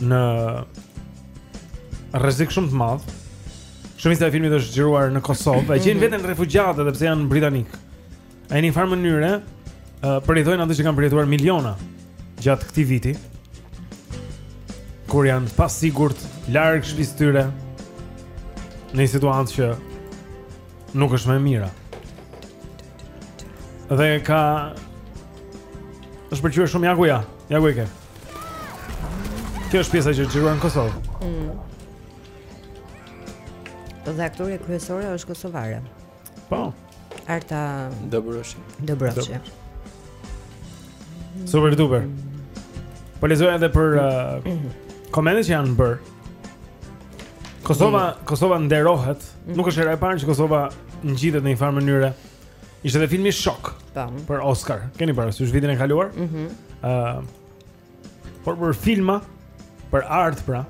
në rrezik shumë të madh. Shumica e filmit është xhiruar në Kosovë, e gjejnë mm -hmm. veten refugjatë edhe pse janë britanikë. Në një farë mënyre, uh, përjetojnë atë që kanë përjetuar miliona gjatë këtij viti, kur janë pa sigurt, larg shpis tyre, në një situatë që nuk është më e mira. Dhe ka... është pëlqyer shumë ja ku, ja ku e ke. Kjo është pjesa që është xhiruar në Kosovë. Mm. Dhe aktorja kryesore është kosovare. Po. Arta Dobroshi. Dobroshi. Super duper. Po lexoj edhe për uh, komentet që janë bërë. Kosova, mm. Kosova nderohet. Mm. Nuk është hera e parë që Kosova ngjitet në një farë mënyre. Ishte edhe filmi Shok. Tam. Po. Për Oscar. Keni parasysh vitin e kaluar? Mhm. Mm uh, Por për filma, për art pra,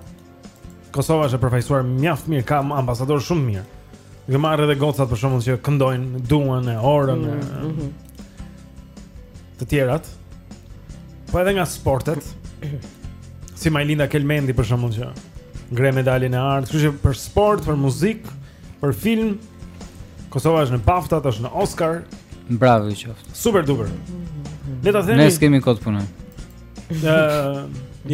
Kosova është e përfaqësuar mjaft mirë, ka ambasadorë shumë të mirë. Duke marrë edhe gocat për shembull që këndojnë Duan e Orën mm -hmm. e mhm. të tjerat. Po edhe nga sportet. Si Majlinda Kelmendi për shembull që ngre medaljen e artë, kështu që për sport, për muzikë Për film Kosova është në BAFTA, është në Oscar. Bravo i qoftë. Super duper. Le ta themi. Ne kemi kohë punoj. Ëh,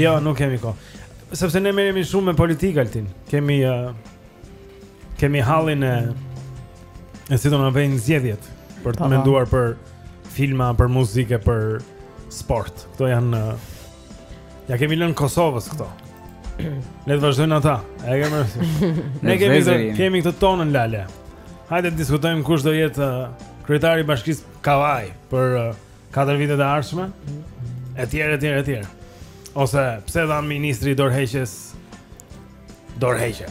jo, nuk kemi kohë. Sepse ne merremi shumë me politikë Altin. Kemi uh, kemi hallin e e si do na venë zgjedhjet për të menduar për filma, për muzikë, për sport. Kto janë uh, Ia kemi lënë Kosovës këto. Le të vazhdojnë ata. E kemi rësi. Ne kemi këtë, kemi këtë tonën lale. Hajde të diskutojmë kush do jetë uh, kryetari i bashkisë Kavajë për uh, katër vitet e ardhshme. Etj, etj, etj. Ose pse dha ministri dorëheqjes Dorëheqje.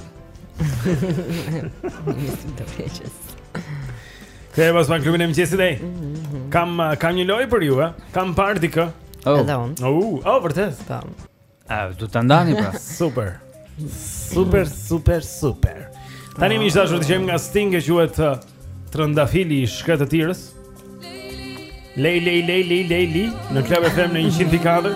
Nisëm të preqës. Këtë e pas ma klubin e mëngjesit e mhm. Kam, uh, kam një lojë për ju, e Kam parë diku Oh, edhe unë Oh, uh, oh, vërtet Ta A, du të ndani pra Super Super, super, super Tani mish të zier të kemi nga Sting e quhet uh, Trëndafili i shkretëtirës Lej, lej, lej, lej, lej, lej Në Club FM në 104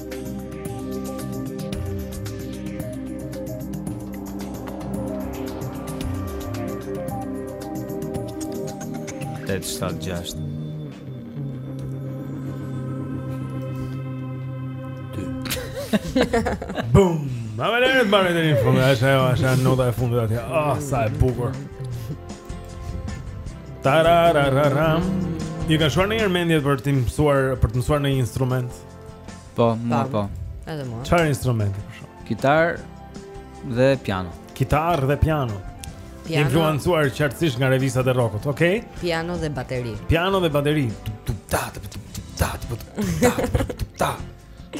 Tetë shtatë gjashtë Bum Ma me lërët ma me të një fundë Është ajo, është ajo nota e fundit atje Oh, sa e bukur Tararararam Ju ka shkuar ndonjëherë mendja për të mësuar Për të mësuar ndonjë instrument Po, mua po. Edhe mua. Çfarë instrumenti për shembull? Kitarë dhe piano. Kitarë dhe piano. Piano. Influencuar qartësisht nga revistat e rockut, okay? Piano dhe bateri. Piano dhe bateri.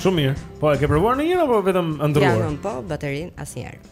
Shumë mirë. Po e ke provuar ndonjë apo vetëm ëndrruar? Piano po, baterinë asnjëherë.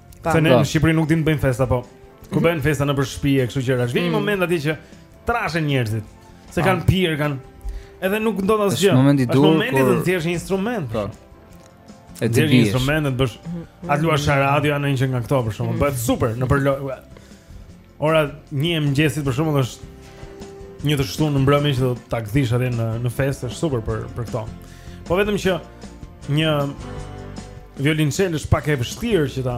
Se ne në Shqipëri nuk dimë të bëjmë festa, po. Kur mhm. bëhen festa nëpër shtëpi e kështu gjëra. Vjen një mhm. moment aty që trashen njerëzit. Se kanë pirë, kanë Edhe nuk ndodh asgjë. Është momenti i duhur. Është momenti të thjesht një instrument. Po. E të bësh instrumentet bësh. Mhm. Atë luash radio, a ndonjë nga këto për shembull. Bëhet super nëpër Ora 1 e mëngjesit për shembull është një të shtunë në mbrëmje që do ta gëzish atë në në festë, është super për për këto. Po vetëm që një violonçel është pak e vështirë që ta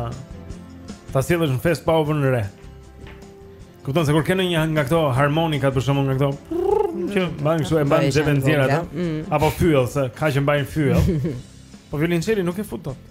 ta sjellësh në festë pa u vënë re. Kupton se kur kanë një nga këto harmonika, për shembull nga këto që mbajnë kështu e mbajnë në xhep e të tjera apo fyell se ka që mbajnë fyell. Po violonçelin nuk e fut dot.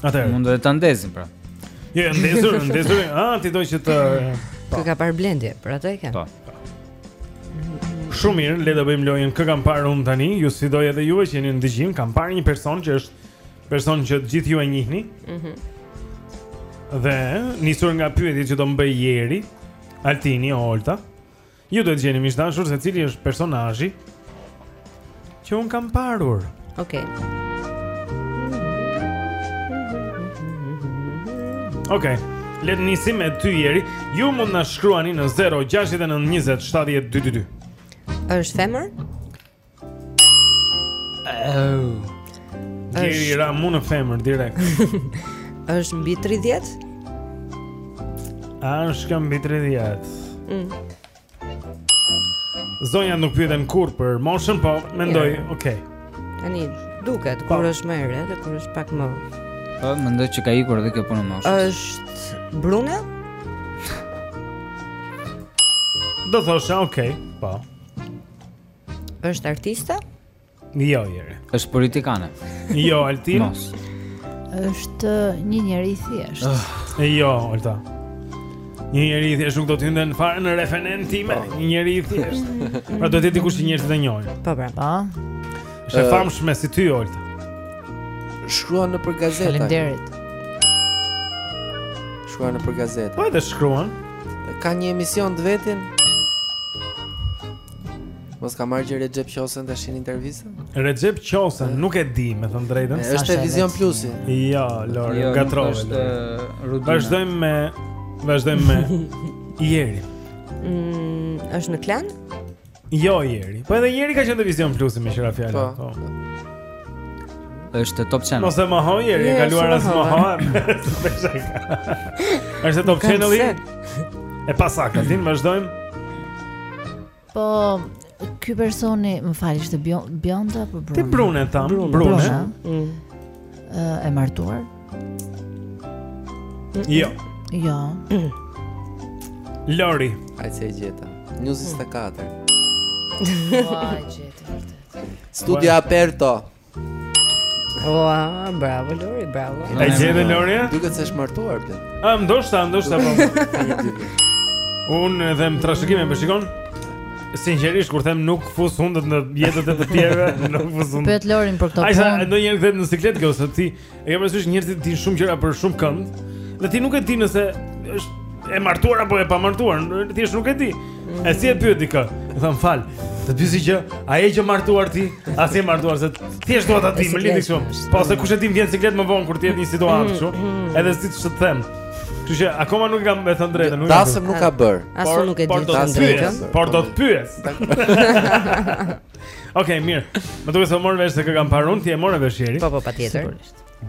Atëherë. Mund të ta ndezim pra. Jo, jo ndezur, ndezur. Ah, ti do që të Kë po. ka parë Blendi, për atë e ke. Po. Shumë mirë, le të bëjmë lojën kë kam parë unë tani. Ju sfidoj edhe juve që jeni në dëgjim, kam parë një person që është person që të gjithë ju e njihni. Mhm. Mm dhe nisur nga pyetjet që do më bëjë Jeri, Altini, Olta. Ju duhet të gjeni miq të dashur se cili është personazhi që unë kam parë. Okej. Okay. Okej. Okay. Le të nisim me ty Jeri. Ju mund na shkruani në 069 20 70 222. Është femër? Oh. Jeri ra mu në femër direkt. Është mbi 30? A është ka mbi 30? Mm. Zonjat nuk pyeten kurrë për moshën, po mendoj, yeah. okay. Tani duket kur është më e re dhe kur është pak më. Po mendoj që ka ikur edhe kjo puna e moshës. Është brune? Do thosha, okay, po. Është artiste? Jo, Jeri. Është politikane. Jo, Altin. Mos. Është një njeri i thjeshtë. Uh, jo, Alta. Një njeri i thjeshtë nuk do të hynte fare në referencën time, po. një njeri i thjeshtë. Pra do të jetë dikush që njerëzit e njohin. Po, pra, po. Është e famshme si ty, Alta. Shkruan nëpër gazeta. Faleminderit. Shkruan nëpër gazeta. Po, edhe shkruan. Ka një emision të vetin. Mos ka marrë gjë Rexhep Qosen tash në intervistë? Rexhep Qosen nuk e di, me thënë drejtën. Është te Vision Plusi. Jo, Lori, jo, gatrove. Është uh, Vazhdojmë me vazhdojmë me Jerin. Mm, është në Klan? Jo, Jeri. Po edhe Jeri ka qenë te Vision Plusi meqë ra fjala. Po. po. Është Top Channel. Mos e mohoj, e ke kaluar as mohoj. Është Top Channel. E pasaktë, Tin vazhdojmë. Po ky personi, më fal, ishte bjonde apo brune? Ti brune thamë, brune. Brune. Mm. e martuar? Jo. Jo. Lori. Ai s'e gjeta. News 24. Ua, gjeta. Studio Aperto. Ua, bravo Lori, bravo. E gjeti Lori? Duket se është martuar blet. Ah, ndoshta, ndoshta po. Unë them thashetheme, më shikon? Sinqerisht kur them nuk i fus hundët në jetët e të tjerëve, nuk i fus hundët. Pyet Lorin për këto punë. Ai sa ndonjëherë vihet në siklet gjose ti. Të E ke parasysh njerëzit që dinë shumë gjëra për shumëkënd dhe ti nuk e di nëse është e martuar apo e pamartuar, thjesht nuk e di. E si e pyet dikë? E them fal. Të dy si që a e që martuar ti, a si e martuar se thjesht dua ta di, më lindi kështu. Po se kush e di vihem në siklet më vonë kur të jetë një situatë mm, kështu. Mm, mm. Edhe si të them. Kështu që akoma nuk kam me thënë drejtën, nuk. Dasëm nuk ka bërë. Asu nuk e di. Por do të pyes, por do të pyes. Okej, okay, mirë. Më duhet ta marr vesh se kë kam parë unë, ti e more vesh Jeri. Po, po, patjetër.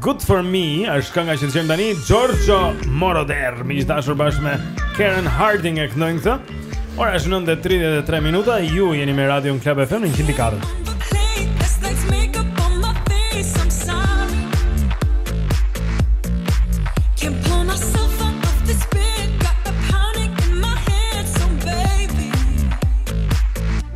Good for me, është kënga që dëgjojmë tani, Giorgio Moroder, më i dashur bashkë me Karen Harding e këndojnë këtë. Ora është 9:33 minuta, ju jeni me Radio Club FM në 104.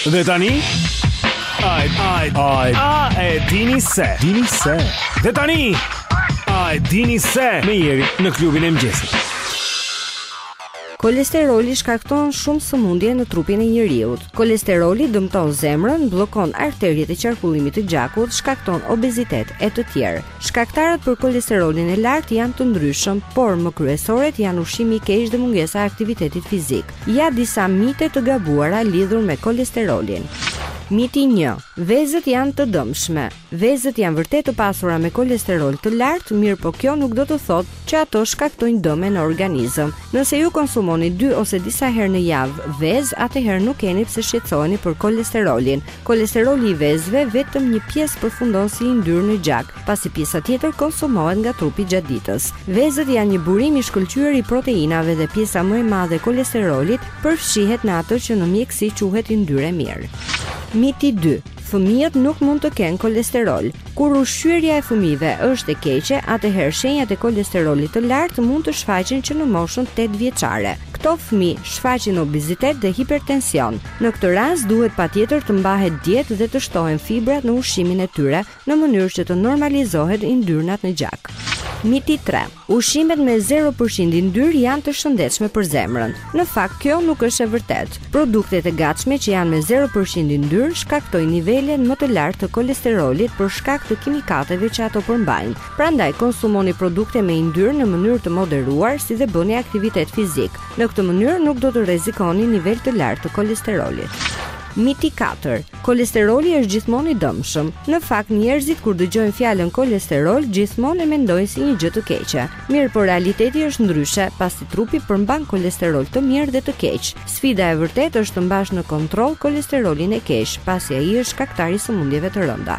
Dhe tani Ai ai ai a e dini se dini se Dhe tani a e dini se me Jerin në klubin e mëngjesit Kolesteroli shkakton shumë sëmundje në trupin e njeriut. Kolesteroli dëmton zemrën, bllokon arteriet e qarkullimit të gjakut, shkakton obezitet e të tjerë. Shkaktarët për kolesterolin e lartë janë të ndryshëm, por më kryesoret janë ushqimi i keq dhe mungesa e aktivitetit fizik. Ja disa mite të gabuara lidhur me kolesterolin. Miti 1. Vezët janë të dëmshme. Vezët janë vërtet të pasura me kolesterol të lartë, mirëpo kjo nuk do të thotë që ato shkaktojnë dëme në organizëm. Nëse ju konsumoni 2 ose disa herë në javë vezë, atëherë nuk keni pse shqetësoheni për kolesterolin. Kolesteroli i vezëve vetëm një pjesë përfundon si yndyrë në gjak, pasi pjesa tjetër konsumohet nga trupi gjatë ditës. Vezët janë një burim i shkëlqyer i proteinave dhe pjesa më e madhe e kolesterolit përfshihet në atë që në mjekësi quhet yndyrë e mirë. Miti 2. Fëmijët nuk mund të kenë kolesterol. Kur ushqyerja e fëmijëve është e keqe, atëherë shenjat e kolesterolit të lartë mund të shfaqen që në moshën 8 vjeçare. Këto fëmijë shfaqin obezitet dhe hipertension. Në këtë rast duhet patjetër të mbahet dietë dhe të shtohen fibrat në ushqimin e tyre në mënyrë që të normalizohen yndyrnat në gjak. Miti tre. Ushqimet me zero për qind yndyrë janë të shëndetshme për zemrën. Në fakt kjo nuk është e vërtetë. Produktet e gatshme që janë me zero për qind yndyrë shkaktojnë nivelin më të lartë të kolesterolit për shkak të kimikateve që ato përmbajnë. Prandaj konsumoni produkte me yndyrë në mënyrë të moderuar si dhe bëni aktivitet fizik. Në këtë mënyrë nuk do të rrezikoni nivel të lartë të kolesterolit. Miti 4. Kolesteroli është gjithmonë i dëmshëm. Në fakt, njerëzit kur dëgjojnë fjalën kolesterol, gjithmonë e mendojnë si një gjë të keqe. Mirëpo realiteti është ndryshe, pasi trupi përmban kolesterol të mirë dhe të keq. Sfida e vërtetë është të mbash në kontroll kolesterolin e keq, pasi ai është shkaktar i sëmundjeve të rënda.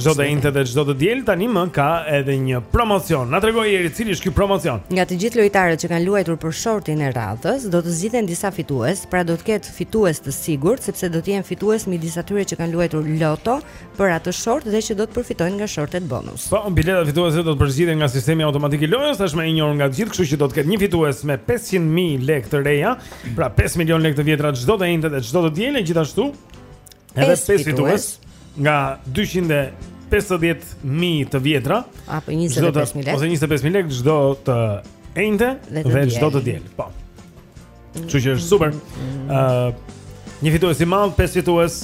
Çdo të enjte dhe çdo të diel tanimë ka edhe një promocion. Na trego, Eri, cili është ky promocion. Nga të gjithë lojtarët që kanë luajtur për shortin e radhës, do të zgjidhen disa fitues, pra do të ketë fitues të sigurt sepse do të jenë fitues midis atyre që kanë luajtur loto për atë short dhe që do të përfitojnë nga shortet bonus. Po, biletat fituese do të përzgjidhen nga sistemi automatik i lojës, tashmë i njohur nga të gjithë, kështu që do të ketë një fitues me 500.000 lekë të reja, pra 5 milion lekë të vjetra çdo të enjte dhe çdo të diel, gjithashtu Edhe 5 fitues nga 250.000 të vjetra apo 25.000 lekë ose 25.000 lekë çdo të enjte dhe çdo të diel. Po. Kështu që është super. Ëh, mm-hmm. uh, një fitues i madh, 5 fitues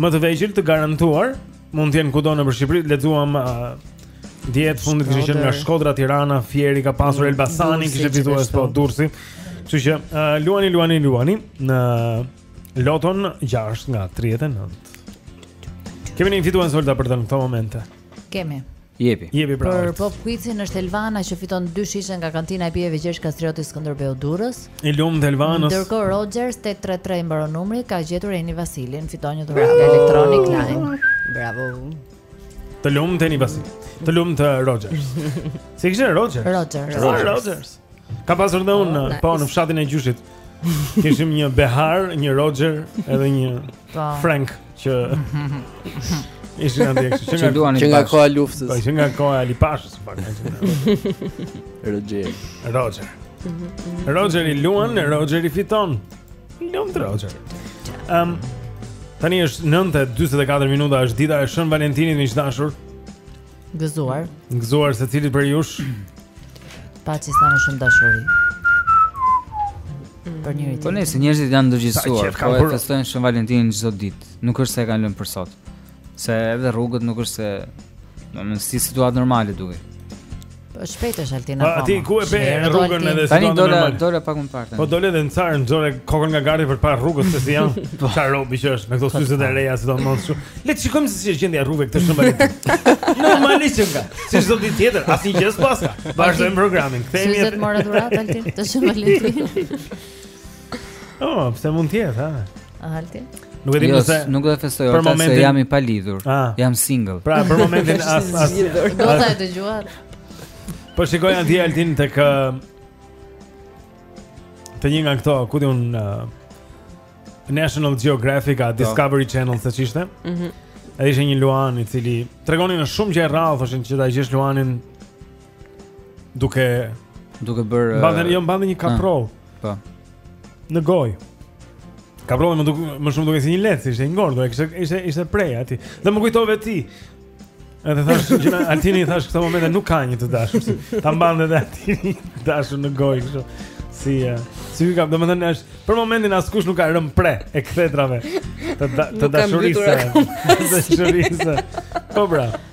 më të vegjël të garantuar, mund të jenë kudo në Shqipëri, lexuam uh, Djetë fundit kishte qenë nga Shkodra, Tirana, Fieri, ka pasur mm, Elbasani, kishte fitues po Durrësi. Kështu që uh, luani luani luani në Loton 6 nga 39. Kemi një fitues Isolda për të në këto momente. Kemi. Jepi. Jepi pra. Për pop quizin është Elvana që fiton dy shishe nga kantina e pijeve Gjergj Kastrioti Skënderbeu Durrës. I lumtë Elvanës. Ndërkohë Rogers 833 i mbaron numri, ka gjetur Eni Vasilin, fiton një dhuratë nga Electronic Line. Bravo. Të lumtë Eni Vasili. Të lumtë Rogers. Si e kishte Rogers? Rogers. Rogers. Ka pasur dhe unë, oh, po, në fshatin e gjyshit Kishim një Behar, një Roger edhe një po. Frank Që Ishin atë e kështë Që duan i pashë Që nga koha luftës po, Që nga koha Ali Pashës Roger Roger mhm. Rogeri luan, Rogeri fiton Lumtë Roger um, Tani është 9.44 minuta është dita e Shën Valentinit miq të dashur Gëzuar. Gëzuar secilit prej jush. Paçi sa më shumë dashuri. Për njëri tjetrin. Po nëse njerëzit janë ndërgjegjësuar, po e festojnë Shën Valentinin çdo ditë. Nuk është se e kanë lënë për sot. Se edhe rrugët nuk është se domethënë si situatë normale duket. Po shpejt është Altina Mama. Ti ku e pe rrugën edhe si Tani dole dole pak më parë. Po dole dhe në carën dole kokën nga gardhi për të parë rrugën se si janë. Po. Çfarë robi që është me këto syze të reja si do mos kështu. Le të shikojmë se si është gjendja e rrugëve këtë shëmbull. Normalisht nga. Si çdo ditë tjetër, asnjë gjë s'paska. Vazhdojmë programin. Kthehemi. Syze të mora dhurat Altin, të shëmbull. Oh, pse mund të jetë, ha? Altin. Nuk e di jo, pse. Nuk do të festoj për momentin se jam i palidhur. Ah. Jam single. Pra, për momentin as as do ta dëgjuat. Po shikoja ty Altin tek uh, te një nga këto, ku di unë uh, National Geographic apo Discovery Channel se ç'ishte. Mhm. Mm Ai ishte një luan i cili tregonin një shumë gjë rrallë, thoshin që ta gjesh luanin duke duke bër mbante jo mbante një kaprol. Ah, po. Në gojë. Kaprolli më dukej më shumë dukej si një leckë, ishte i ngordhur, ishte ishte ishte pre aty. Dhe më kujtove ti. Edhe thash që Altini tashi këto momente nuk ka një të dashur. Ta mbante dhe Altini dashur në gojë kështu. Si e, si ka, domethënë është për momentin askush nuk ka rënë pre e kthetrave të, da, të dashurisë. Nuk kam bytur e dashurisë. Po bra.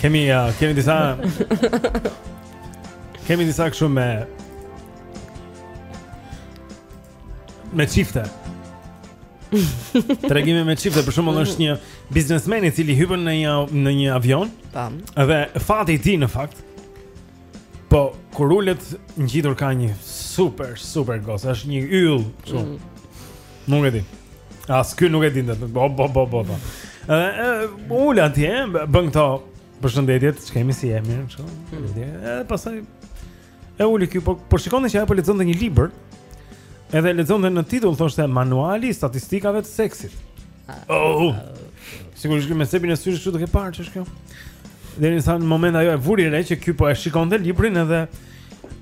Kemi, uh, kemi disa Kemi disa kështu me Me çifte Tregime me çifte, për shembull është një biznesmen i cili hipën në një në një avion. Tam. Dhe fati i tij në fakt Po, kur ulet ngjitur ka një super super gocë, është një yll kështu. Mm. Nuk e di. As ky nuk e di ndër. Bo bo bo bo. Ëh, ulet atje, bën këto përshëndetjet, ç'kemi si jemi kështu. Mm. Edhe pastaj e uli ky po po shikonte që ajo po lexonte një libër. Edhe lexonte në titull thoshte manuali i statistikave të seksit. Oh. Sigurisht që me cepin e syrit kështu duke parë ç'është kjo. Dhe në një moment ajo e vuri re që ky po e shikonte librin edhe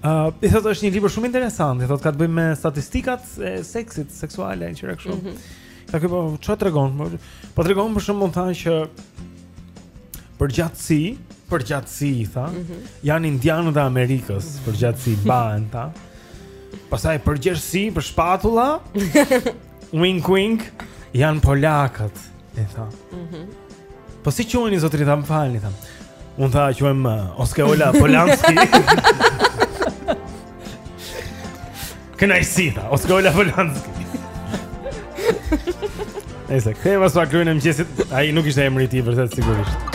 ë uh, i thotë është një libër shumë interesant, i thotë ka të bëjë me statistikat e seksit, seksuale e çfarë kështu. Mm -hmm. Tha ky po ç'a tregon? Po, po tregon për shembull tha që për gjatësi, për gjatësi i tha, mm -hmm. janë indianët e Amerikës, për gjatësi mbahen tha. Pastaj për gjerësi, për shpatulla. Wink wink janë polakët, i tha. Mhm. Mm po si quheni zotëri tha më falni tha. Un tha quhem uh, Oskar Ola Polanski. Kënaqësi tha. Oskar Ola Polanski. Nëse kthehemi pas klubit të mëngjesit, ai nuk ishte emri i tij vërtet sigurisht.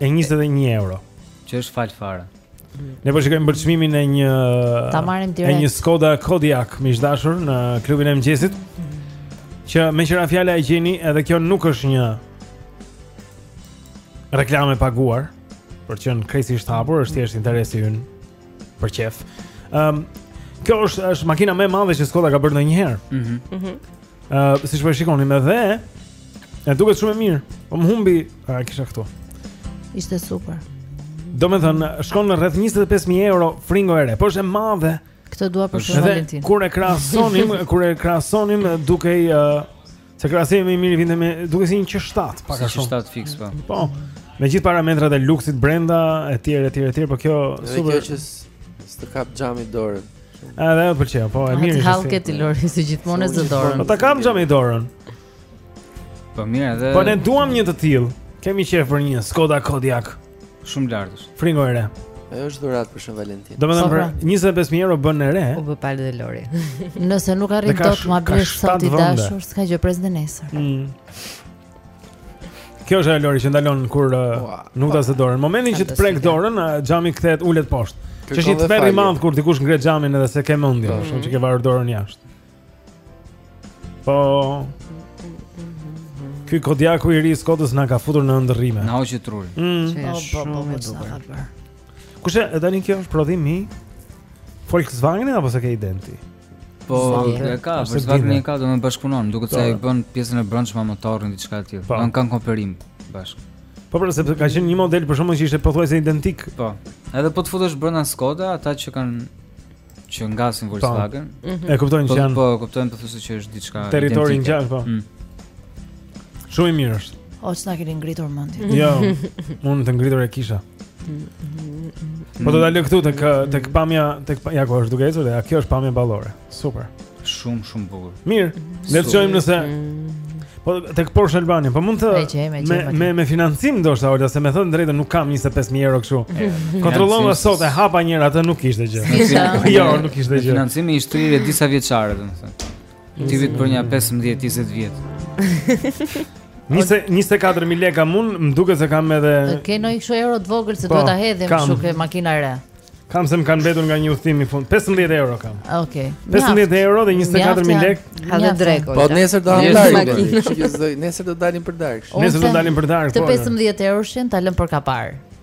e 21 euro. Që është fal fare. Ne po shikojmë për çmimin e një Ta marrim direkt. E një Skoda Kodiaq miq të dashur në klubin e mëngjesit. Që meqë ra fjala e gjeni, edhe kjo nuk është një reklamë e paguar, por është krejtësisht hapur është thjesht interesi ynë për qejf. Ëm um, kjo është është makina më e madhe që Skoda ka bërë ndonjëherë. Mhm. Mm mhm. Mm Ëh, uh, siç po e shikoni madje, e duket shumë e mirë. Po më humbi, a uh, kisha këtu. Ishte super. Do me thënë, shkon në rreth 25.000 euro fringo e re Po është e madhe Këtë dua për Shën Valentin Kur e krahasonim, kur e krahasonim dukej uh, Se krahasim i mirë vinte me dukej si një Q7 pak a shumë Si Q7 fiks po Po, me gjithë parametrat e luksit brenda E tjera, e tjera, e tjera Po kjo Dhe super... kjo që s'ta kap xhami dorën A dhe më pëlqeu, po e mirë. Atë hall ke ti Lori si gjithmonë zë dorën. Po ta kap xhami dorën. Po mirë, edhe Po ne duam një të tillë. Kemi qejf për një Skoda Kodiaq. Shumë lart është. Fringo e re. Është dhuratë për Shën Valentin. Domethënë për 25000 pra. euro bën e re. U bë palë dhe Lori. Nëse nuk arrin dot ma blesh sot i dashur, s'ka gjë pres dhe nesër. Mm. Kjo është ajo Lori që ndalon kur uh, nuk ta zë dorën. Momentin që të prek dorën, uh, xhami kthehet ulet poshtë. Që është një tmerr i madh kur dikush ngre xhamin edhe s'e ke mendjen, mm. shumë që ke varur dorën jashtë. Po. Ky Kodiaqu i ri i Skodës na ka futur në ëndërrime. Na hoqi trurin. Mm. Që është po, po, shumë po, i bukur. Kushë, tani kjo është prodhim i Volkswagen apo s'e ke idenë ti? Po, e ka, Volkswagen-i ka, domethënë bashkëpunon, duket se i bën pjesën e brendshme, motorin, diçka të tillë, po. kanë kooperim bashkë. Po pra, se ka qenë një model për shembull që ishte pothuajse identik. Po, edhe po të futesh brenda Skoda, ata që kanë që ngasin Volkswagen. Po. Mhm. E kuptojnë po, që janë... Po, kuptojnë pothuajse që është diçka identike. Interiori ngjan, po. Mm. Shumë i mirë është. O ç'na keni ngritur mendjen Jo, unë të ngritur e kisha Po të dalë këtu tek, tek pamja tek, Ja ku është duke ecur dhe kjo është pamja ballore Super Shumë, shumë bukur Mirë, le të shohim nëse Po tek Porsche Albania Po mund të më gjejnë, me, me, me financim ndoshta Se me thënë drejtë nuk kam 25.000 euro këshu Kontrollova sot e hapa një herë atë nuk ishte gjë Jo, nuk ishte gjë Financimi i shtyrë disavjeçar dhe Ti vit për një 15-20 vjet. 20 24000 lekë kam unë, më duket se kam edhe Ke ndonjë euro të vogël se po, duhet ta hedhim kështu ke makina e re. Kam se më kanë mbetur nga një udhëtim i fundit. 15 euro kam. Okej. Okay. 15 euro dhe 24000 lekë. Ha dhe drekë. Po nesër do të dalë makinë. Nesër do të dalim për darkë. Nesër do të dalim për darkë. Këto 15, po, euro t'i lëmë për kapar.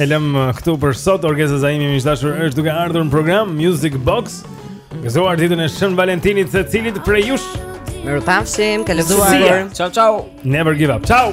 E lëmë uh, këtu për sot Orgesa Zaimi "Më i dashur" është duke ardhur në program Music Box Gëzuar ditën e Shën Valentinit secilit prej jush Mirupafshim, kalofshi bukur Ciao, ciao Never give up, ciao